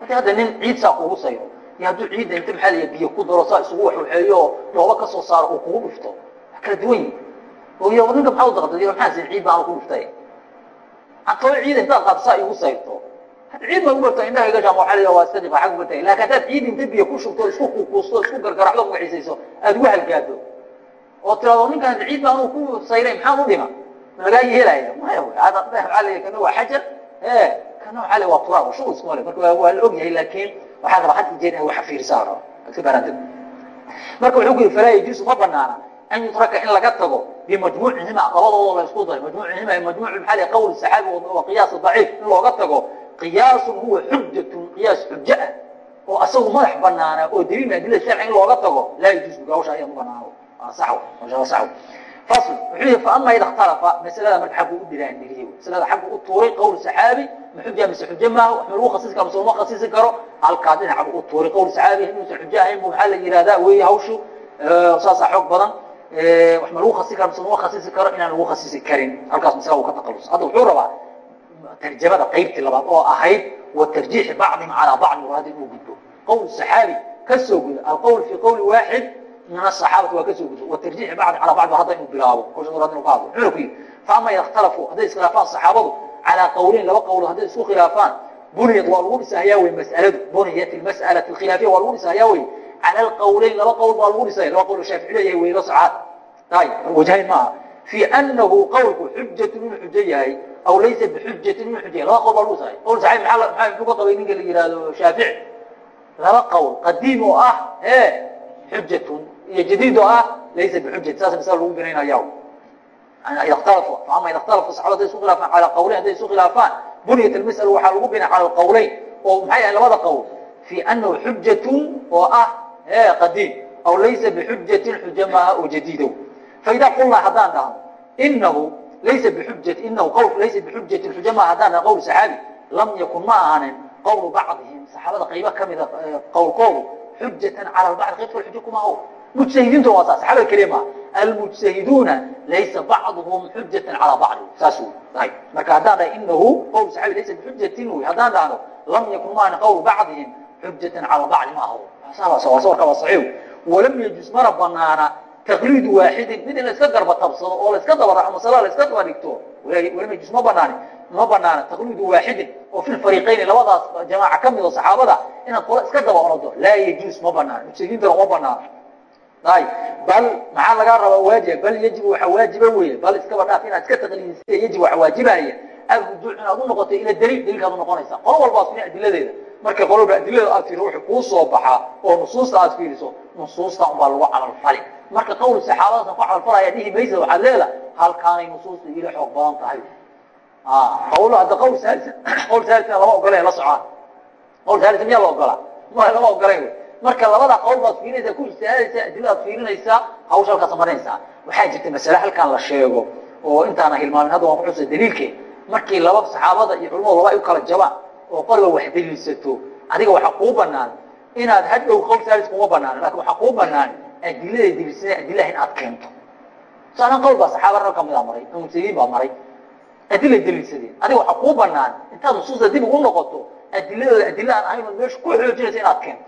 markii hadda nin ciid saa kugu sayo iyo hadduu ciidda inta maxaa la biyo ku daro saa isugu waxuxeeyo oo dhooba ka soo saaro uu kugu dhufto wax kala duwan yihi iyo ninka maxaa u daqday maxaa sin ciid baan ku dhuftay? Antoo ciid intaad qaado saa igu sayrto. Ciid ma ubarto indhaha iga jaam waxa la waa iska difa xag ubartay laakiin haddaad ciid inta biyo ku shubto isku kuukuusto isku gargaracdo magaxiisayso aada ugu halgaado. Oo tirado ninkaan ciid baan ku sayray maxaan u dhima? Lagaa yeelaya maya wy ada waaa la kana waa xajar? E waxa la waa turaab shughul isma le marka waa la og yahay laakiin waxaa raba had jeer inaad waxa fiirisaa raba iska baraantid marka wuxuu ku yidhi falaa yajuusu ma banaana an yutraka in laga tago bimajmuucihima labadoodo la isku daray majmuucihima majmuuc maxaa la qawl saxaabi wa qiyaas daciif in looga tago qiyaasun huwa xujatun qiyaas xujo ah oo asagu madax banaana oo daliil adilla sharci in looga tago laa yajuusu gawsha ayaa ma banaano sax sax fasl wuxuu yihi faama ida ikhtalafa masalada marka xaggu u diraaniriye masalada xaggu u tuuray qowl saxaabi ma xuja mise xujo maaha wax ma lagu khasisi karo mise lama khasisi karo halkaa dhinaca u tuuray qowl saxaabi inuusan xujo ahayn bu maxaa la yihahdaa weeye hawshu saasaa xoog badan wax ma lagu khasisi karo mise lama khasisi karo inaan lagu khasisi karin. Halkaas masala uu ka taqalus. Hadda wuxuu rabaa tarjamada qaybtii labaad oo ahayd wa tarjiixi bacdihim calaa bacdi waa hadda inuu gudbo. Qowl saxaabi ka soo guda alqowl fi qowli waaxid min asaxaabati waa ka soo gudo watarjiixi bacdi calaa bacdi hadda inuu bilaabo hawshan hore inuu ka hadlo muxuu ku yidhi faama ida ikhtalafuu hadday iskhilaafaan saxaabadu calaa qowleyn laba qowlo hadday isku khilaafaan buniyad waa lagu dhisahayaa wey mas'aladu buniyat almas'alati alkhilaafiya waa lagu dhisahayaa wey cala alqowleyn laba qowl baa lagu dhisaya laba qowl shaafici leeyahay weylo sacaad ayib wajhayn maaha fi anahu qowlku xujatun inuu xujo yahay aw laysa bixujatin inuu xujo yahay laba qowl baa lagu dhisaya qowl saxaabi maxaa maxaa muxuu ka qabay ninka la yihahdo shaafici laba qowl qadiim oo ah ee xujatun iyo jadiid oo ah laysa bixujati saas masala lagu binaynaya ida ikhtalafu ama ida ikhtalafu saxaabada hadday isu khilaafaan calaa qowleyn hadday isu khilaafaan. Buniyat almas'ala waxaa lagu binay cala alqowleyn oo maxay ahay labada qowl fi anahu xujatun oo ah qadiim. Aw laysa maaha oo jadiidow faida qulnaa haddaan dhahno inahu laysa bixujati inahu qowlku laysa bixujatin xujo maaha haddaan dhahno qowl saxaabi lam yakun ma ahaanin qowlu bacdihim. Saxaabada qaybo kamida qowlkoodu xujatan cala bacd qaybka xujo kuma aho mujtahidiintu waa saa saxaabada keliya maaha almujtahiduuna laysa bacduhum xujatan calaa bacdi saas wey marka haddaan dhahay inahu qowl saxaabi laysa bixujatin wey haddaan dhahno lam yakun maahani qowlu bacdihim xujatan calaa bacdi ma aho waa saxiix walam yajuz mana banaana taqliid waaxidin mid in la iska garba tabsado oo la iska daba raaco masala la iska daba dhigto walam yajuz ma banaani ma banaana taqliidu waaxidin oo fi lfariiqayni labadaas jamaaca ka mid oo saxaabada inaad qola iska daba orado laa yajuuz ma banaano mujtahidiintana uma banaano bal maxaa lagaa rabaa waajib bal yajib waxa waajiba weye bal iskaba dhaaf inaad iska taqliidisay yajib waxa waajibaya arrujuuc inaad u noqoto ila daliil daliilkaad u noqonaysa. Qolo walba fiiri adiladeeda. Marka qolo walba adilada aad fiiriso wuxuu kuu soo baxaa oo nusuusta aad fiiriso nusuusta unbaa lagu camalfali marka qowl saxaabadasan ku camalfalaya dhihi maysa waxaad leeda halkaanay nusuusta ila xoog badan tahay. Qawl hadda qawl saalisa qawl saalisna lama ogolay la socaan qawl saalis miyaa la ogolaa? Ma lama ogolayn marka labada qowl baad fiirinaysaa ku ijtihaadaysaa adiladaad fiirinaysaa hawsha halkaas marinaysaa waxaa jirta masale halkan la sheego oo intaana hilmaamin hadda waan ku xusa daliilkeed markii laba saxaabada iyo culamadu laba ay u kala jabaan oo qoliba wax daliilsato adiga waxaa kuu banaan inaad hadhow qowl saalis kuma banaan laakiin waxaa kuu banaan adiladay daliilsanay adilaha in aad keento. Saalan qowl baa saxaaba rag kamida maray mujtahidiin baa maray. Adilay daliilsadeen adiga waxaa kuu banaan intaad nusuusta dib ugu noqoto adiladooda adila aan ahayn meesha ku xoojinaysa inaad keento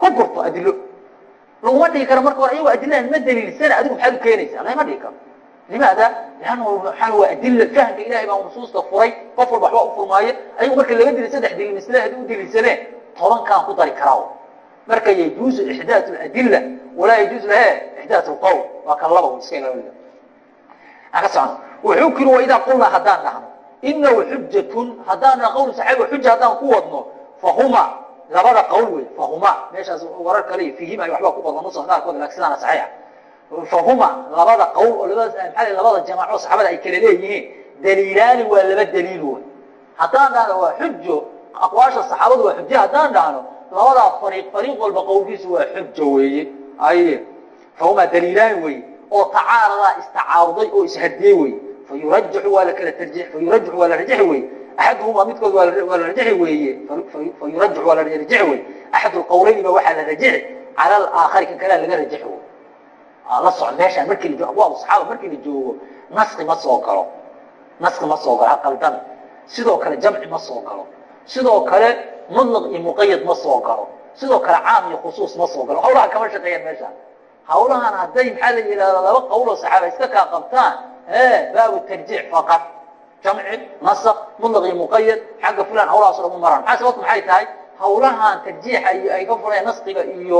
ku gurto adilo laguma dhigi karo marka hore ayagoo adilahan ma daliilsana adigu maxaad u keenaysaa lama dhigi karo. Limaada waxaa waa adila fahamka ilahay baa nusuusta furay qof walba waxbaa u furmaayo ayagu marka laga dili saddex daliil misle haddii u daliilsaneen tobankaan ku dari karaa marka yajuuzu ixdaat adila walaa yajuuzu he ixdaat lqowl waa kan laba iska wuxuu kiri wa idaa qulnaa haddaan dhahno inahu xujatun haddaan dhaha qowl saxaabi xuja haddaan ku wadno fahuma labada qowl wey fahuma meeshaas warar kale fiihima iyo waxbaa ku qodan nusa qaarkood laakiin sidaana saxiixa. Fahuma labada qowl oo labada maxaa labada jamaaco saxaabada ay kala leeyihiin daliilaani waa laba daliil wey haddaan dhahno waa xujo aqwaasha saxaabadu waa xujo haddaan dhahno labadaa fariiq fariiq walba qowlkiisu waa xujo weeye. Aye fahuma daliilaani weye oo tacaaradaa istacaaruday oo ishadiyey weye fayurajaxu waa la kala tarji fayurajaxu waa la rajaxi weye axaduhuma midkood waa la rajaxi weeye fayurajaxu waa la rajaxi weye axad lqowlayni ba waxaa la rajaxi cala alaakhari kan kalea laga rajaxi wey la soco meeshaan markii la abwaab saxaaba markii la joogo naski ma soo galo naski ma soo galo haqaldan sidoo kale jamci ma soo galo sidoo kale mutlaq iyo muqayad ma soo galo sidoo kale caam iyo khusuus ma soo galo hawlaha kama shaqeeyaan meesha hawlahan hadday maxaa la yidhahda laba qowloo saxaaba iska kaa qabtaan baabu tarjiic faqad jamci nasq mutlaq iyo muqayad xagga fulan hawlahaas u maraan. Maxaa sababtu maxay tahay? Hawlahan tarjiixa iyo ay ka furan naskiga iyo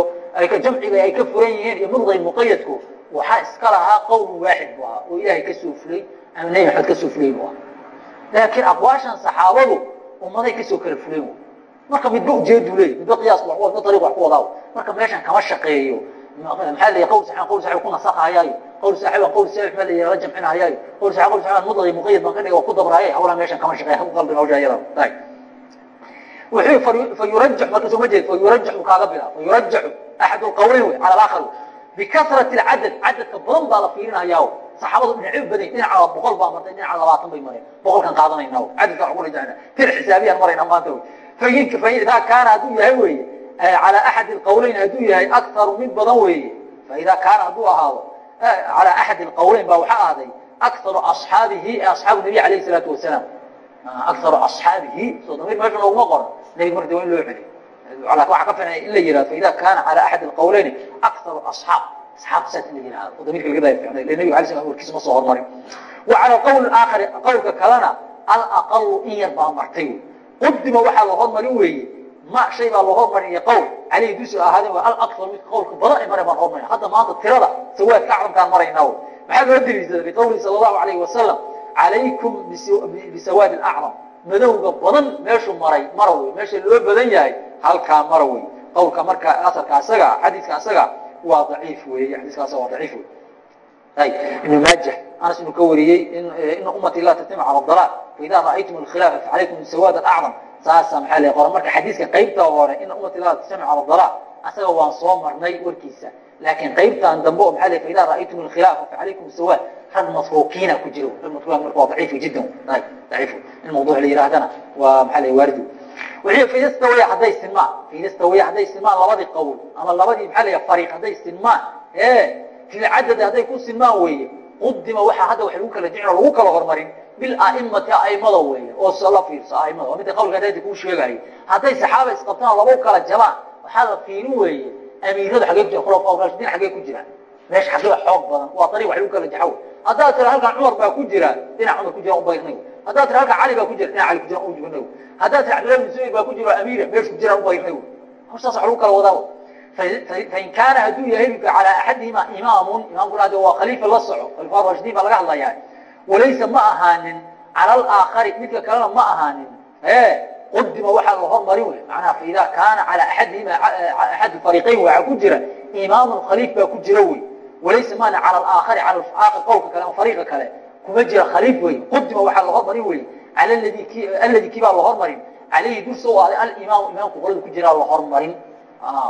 jamciga ay ka furan yihiin iyo mutlaq iyo muqayadku waxaa iska lahaa qowl waaxid bu ahaa oo ilaahay ka soo fulay ama nebi maxamed ka soo fulay bu ahaa. Laakiin aqwaashan saxaabadu ummaday ka soo kala fuleen marka midba ujeedu leey midba qiyaas midba ariiq wax ku wadaa marka meeshan kama shaqeeyo. Maxaa la qawl saxaan qawl saxaan ku nasakhaayaayo qawl saxaan qawl saxaan ma la yiraahdo jamcinayaayo qawl saxaan qawl saxaan mudlaqi muqayyad ban ka dhigo ku dabraayay hawlaha meeshan kama shaqeeyo ku qalbi hawsha ayada tay wuxuu fayurajjax marka soo ma jeed fayurajjax kaaga bila fayurajjax ahad alqawlayn ala al-akhar bikasrati alcadad cadadka badan baa la fiirinayaa saxaabadu dhinacyo badan dhinaca boqol baa martay dhinaca labaatan bay mareen boqolkan qaadanayna cadadka wax ku rajacna tir xisaabiyaan marayna maanta fayinka faidaa kaana hadduu yahay weeye calى axad اqawleyn hadduu yahay akaru mid badan weeye faida kaana hadduu ahaado calaa axad اqowleyn baa waxaa ahday akaru aaabihi ee aaabu nebi alayh salaau wasalaam akaru aaabihi soo damiir meesha looguma qoran nebiga marka waa in loo celiy waxaa ka filan in la yihahdo faida kaana calaa axad اqowleyni akaru aصaab asaab saas in la yihahdo damirka laga daaya ficnay nabig alay slam warkiisa ma soo hormarin wacalى qowl aakhari qowlka kalena alaqalu in yar baa martay qudima waxaa la hormarin weeye ma shay baa loo hormariya qowl. Caleyhi dusi ahaadeen waa alakar midka qowlka badan ay mare baan hormarina hadda maanta tirada sawaadka aclamkaan maraynaa maxaa loo deliisada biqowlihi sala allahu alayhi wasalam calaykum bisawaadi aclam madowga badan meeshuu maray mara wey meesha loo badan yahay halkaa mara wey qowlka marka asarka asaga xadiiska asaga waa daciif weeye. Xadiiskaas waa daciif wey ay ibnu maajah anas inuu ka wariyey ina ummati la tatima cala dalaal. Faida ra'aytum alkhilaafa facalaykum bisawaad aclam saasa maxaa la qora marka xadiiska qaybta hore in ummati la tajtamic cala dalaa asaga waan soo marnay warkiisa. Laakiin qaybtan dambe oo maxaa la fa idaa ra'aytum alkhilaafa facalaykum sawaad rag matruukiina ku jiro. Rag matruukiina marka waa daciif jiddan ay daciif in mawduuc la yiraahdana waa maxaa la waaridu. Wixii fiidastawaya hadday sinmaan fiidastawaya hadday sinmaan labadii qowl ama labadii maxaa la fariiq hadday sinmaan ee fil cadad hadday ku sinmaan weeye qudima waxaa hadda wax lagu kala jecel lagu kala hormarin bilaimati aimada weeye oo la fiirso aimada waa midda qawlka dada kuu sheegayay. Hadday saxaaba isqabtaan laba kala jabaan waxaa la fiirin weeye amiiradu xagee ku jira khulafaa raashidiin xagee ku jira. Meesha xagee xoog badan waa dariiq wax lagu kala jaxo. Haddaad tira halkan cumar baa ku jira dhinac cumar ku jira u bayrnay haddaad tira halkan cali baa ku jira dhinac cali ku jira u jibinay haddaad tira cabdillahi bin zubayr baa ku jira amiira meesha ku jira u bayrnay horsaas wax lagu kala wadaa. Fain kaana hadduu yahay calaa axadihima imaamun imaamkuna hade waa khaliifa la soco khalifa raashidiin baa laga hadlayaa walaysa ma ahaanin cala alaakhari midka kalena ma ahaanin. Qudima waxaa la hormarin wey macnaha faida kaana calaa axadihima axad fariiqayn waxaa ku jira imaamun khaliif baa ku jira wey walaysa maana cala alaakhari cala aakhir qowlka kale ama fariiqa kale kuma jira khaliif wey qudima waxaa la hormarin wey cala aladi ki aladi kii baa la hormarin. Calayhi dul soo aaday alimaamu imaamku qolada ku jiraa la hormarin.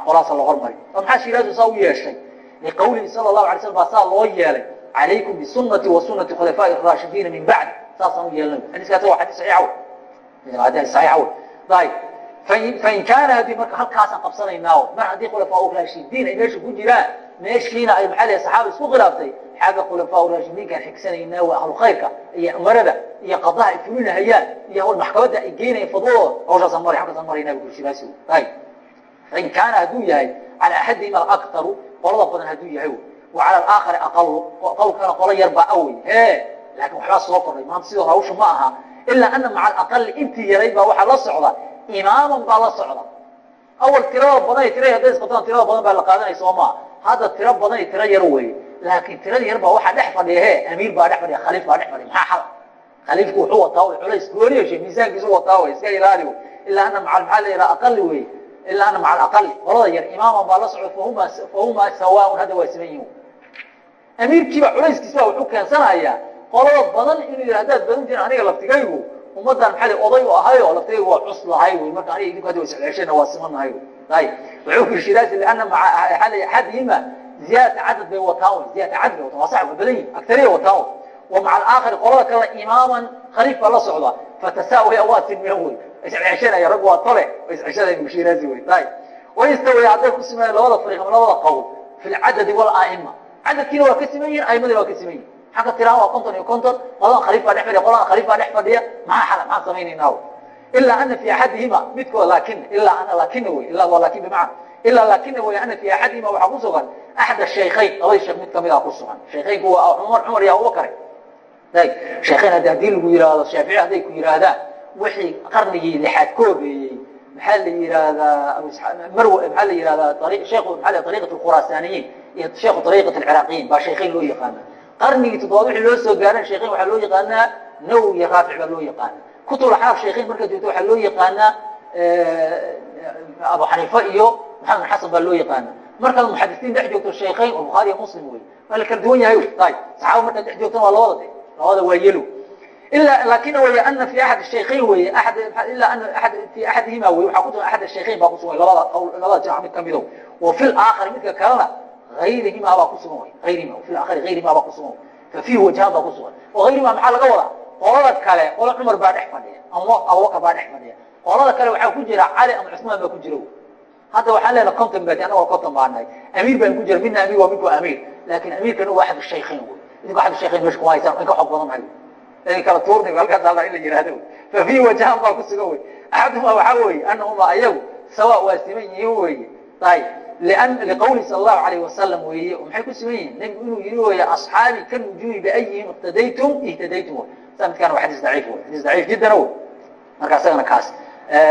Qolaasa la hormarin. Maxaa shiraadu saa u yeeshay? Liqawlihi sala allahu alay slam baa saa loo yeelay عليكم بسنتي وسنة خلفاء الراشدين من بعد ساسا يلنا حديث كاتوا حديث صحيح هذا صحيح طيب فإن كان هذه مركة هل كاسا قبصنا يناو ما هذه خلفاء الراشدين إن إيش يكون جيران ماشينا أي محل صحابة سوق غلافتي حاجة خلفاء الراشدين كان حكسنا يناو أهل خيرك هي مرضى هي قضاء يفلون هيا هي هو المحكمة دا يجينا يفضلوا أو جا سماري حاجة سماري يناو كل شيء باسو طيب فإن كان هدو يهي wacala aakhari aqalu aqalkana qolo yarbaa awey e laakiin waxbaa soo kordhay. Maanta sidoo hawsha ma aha. Ilaa ana maca alaqali intii yaray baa waxaa la socda. Imaaman baa la socda. Awal tirada badan tira hadday isqataan tirada badan baa la qaadanaya soo maa hadda tiro badan tiro yar weeye laakiin tirada yar baa waxaa dhex fadhiya. He amiir baa dhex fadhiya khaliif baa dhex fadhiya. Maxaa xal? Khaliifku wuxuu wataa wey culays gooni yeeshay miisaankiisu wataa wey iska ilaali wey ilaa ana maca maxaa la yidhaha aqali weeye ilaa ana maca alaqali qolada yar imaaman baa la socda fahumaa fahumaa sawaaun hadda waa siman yihiin amiirkiiba culayskiisa wuxuu keensanayaa qolada badan inuu yidhi haddaad badan tihin aniga laftigaygu ummaddan maxaa oday u ahay oo laftigaygu waa cus lahay wey marka aniga idinku hadda wasceshana waa simanahay ayib wuxuu ku shiraasi liana maca axadihima ziyaadata cadad bay wataan wey ziyadata cadad bay wataan waa sax badan yihiin agtariya wataan wa maca alaakhari qolada kalena imaaman khaliif baa la socda fatasaawiya waa sinmeen wey isceshanaya rag waa tole isceshanaya mushiraasi wey ayib waystawaya hadday ku simeeyeen labada fariiq ama labada qowl fi lcadadi walaa'ima cadadkiina waa ka siman yihiin aimadina waa ka siman yihiin xagga tiraan waa konton iyo konton qoladan khaliif baa dhex fadhiya qoladan khaliif baa dhex fadhiya maxaa xala maxaan samaynaynaa ilaa ana fi axadihima midkood laakin ilaa ana laakina wey ilaa waa laakin bimacna ilaa laakina wey ana fi axadihima waxaa ku sugan axad shaykhayn labadii sheekh mid ka mid a ku sugan shaykhaynku waa cumar cumar iyo abubakare ayb shaykhayn haddi haddii lagu yihahdo shaafici hadday ku yihaahdaan wixii qarnigii lixaad ka horeeyey maxaa la yihahdaa marw maxaa la yihahdaa sheekhu maa ariiqat khuraasaniyiin iyo sheekhu ariiqat alciraaqiyiin baa shaykhayn loo yaqaana qarnigii toddobaad wixii loo soo gaareen shaykhayn waxaa loo yaqaanaa nawowi iyo raafic baa loo yaqaanaa. Kutulaxraaf shaykhayn markaa joogto waxaa loo yaqaanaa eh, abu xaniifa iyo maxamed bin xasan baa loo yaqaana markaad muxadisiin dhex joogto shaykhayn oo bukhaari iyo muslim wey waa la kala duwan yahay y saxaaba markaad dhex joogtana waa labada de labada waa yelo laakiin wy ana fi axad shaykhayn wey ilaa ana aad fi axadihima wey waxaa ku sugan axad shaykhayn baa ku sugan labada labada jamac mid ka mido wa fi laakar midka kalena ayrihimaa baa ku sugan w ayrima i aakri ayrimaa baa ku sugan fa fiihi wajhaan baa ku sugan oo hayrima maxaa laga wadaa qolada kale qolo cumar baa dhex fadhiya ama abubakar baa dhex fadhiya qolada kale waxaa ku jira cali ama cusmaan baa ku jira hadda waxaan leenaha conton baati annago conton baanahay amiir baan ku jira midna amiir waa minku amiir laakiin amiirka anugu axadu shaykhayn wey idinku axadu shaykhayn meesha kuma haysaan idinka xog badan hayo idin kala tuurnay halkaas alla in la yidhaahdo fa fiihi wajhaan baa ku sugan wey axadumaa waxaa weeye annahumaa ayagu sawaa waa siman yihiin weeye ayib liqawli sala allahu alayh wasalam weeye maxay ku siman yihiin nebigu inuu yihi weeye asxaabi kan wujuhi biayihim iqtadaytum ihtadaytum saa midkaan waa xadiis daciif wey xadiis daciif jiddan wey marka isagana kaas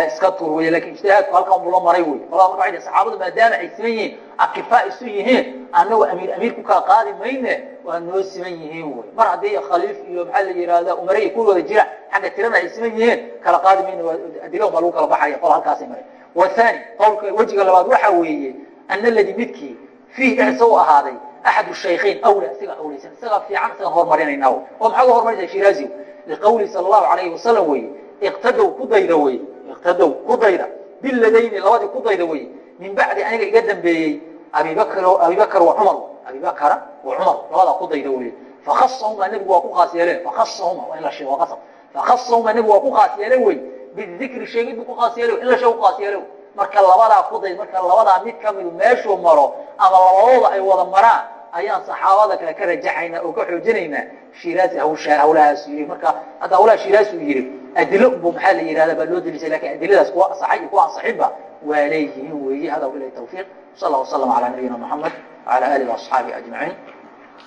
iska tuur wey laakiin ijtihaadku halkan buu la maray wey qolada marka waxay saxaabadu maadaama ay siman yihiin akifaa isu yihiin annagu amiir amiir ku kala qaadi mayne waa noo siman yihiin wey mar haddii khaliif iyo maxaa la yihahda umare iyo kuwooda jira xagga tirada ay siman yihiin kala qaadi mayne adilahum baa lagu kala baxaya qol halkaasay maray wathani qowlka wejiga labaad waxa weeye ana aladi midkii fiih dhexsa u ahaaday axad shaykhayn awla isaga awlaysan isaga fiican isaga horumarinayna oo maxaa uga horumarinaysa shiraazi liqawli sala allahu alayhi wasalam weeye iqtadow ku dayda weye iqtadow ku dayda biladayni labadii ku dayda weye min bacdi aniga iga dambeeyey abibakr abibakr wa cumar abibakra wa cumar labadaa ku dayda weye fakasahuma nebigu waa ku khaas yeeleen fakasahuma waa in la sheego qasab fakasahuma nebigu waa ku khaas yeelen wey bidikri sheegid buu ku khaas yeele in la sheego ku khaas yeele marka labadaa ku dayd marka labadaa mid kamidu meeshuu maro ama labadooda ay wada maraan ayaan saxaabada kale ka rajaxaynaa oo ka xoojinaynaa shiraasi hawshaa hawlahaas yii marka hadda hawlaha shiraasi uu yihi adilo bu maxaa la yihahda baa loo delisay laakiin adiladaas kuwa asaxay iyo kuwa ansaxinba waa leeyihiin weeye hada bilahi tawfiiq. Sal allah wasalam ala nabiyina moxamed wala alihi waasxaabihi ajmaciin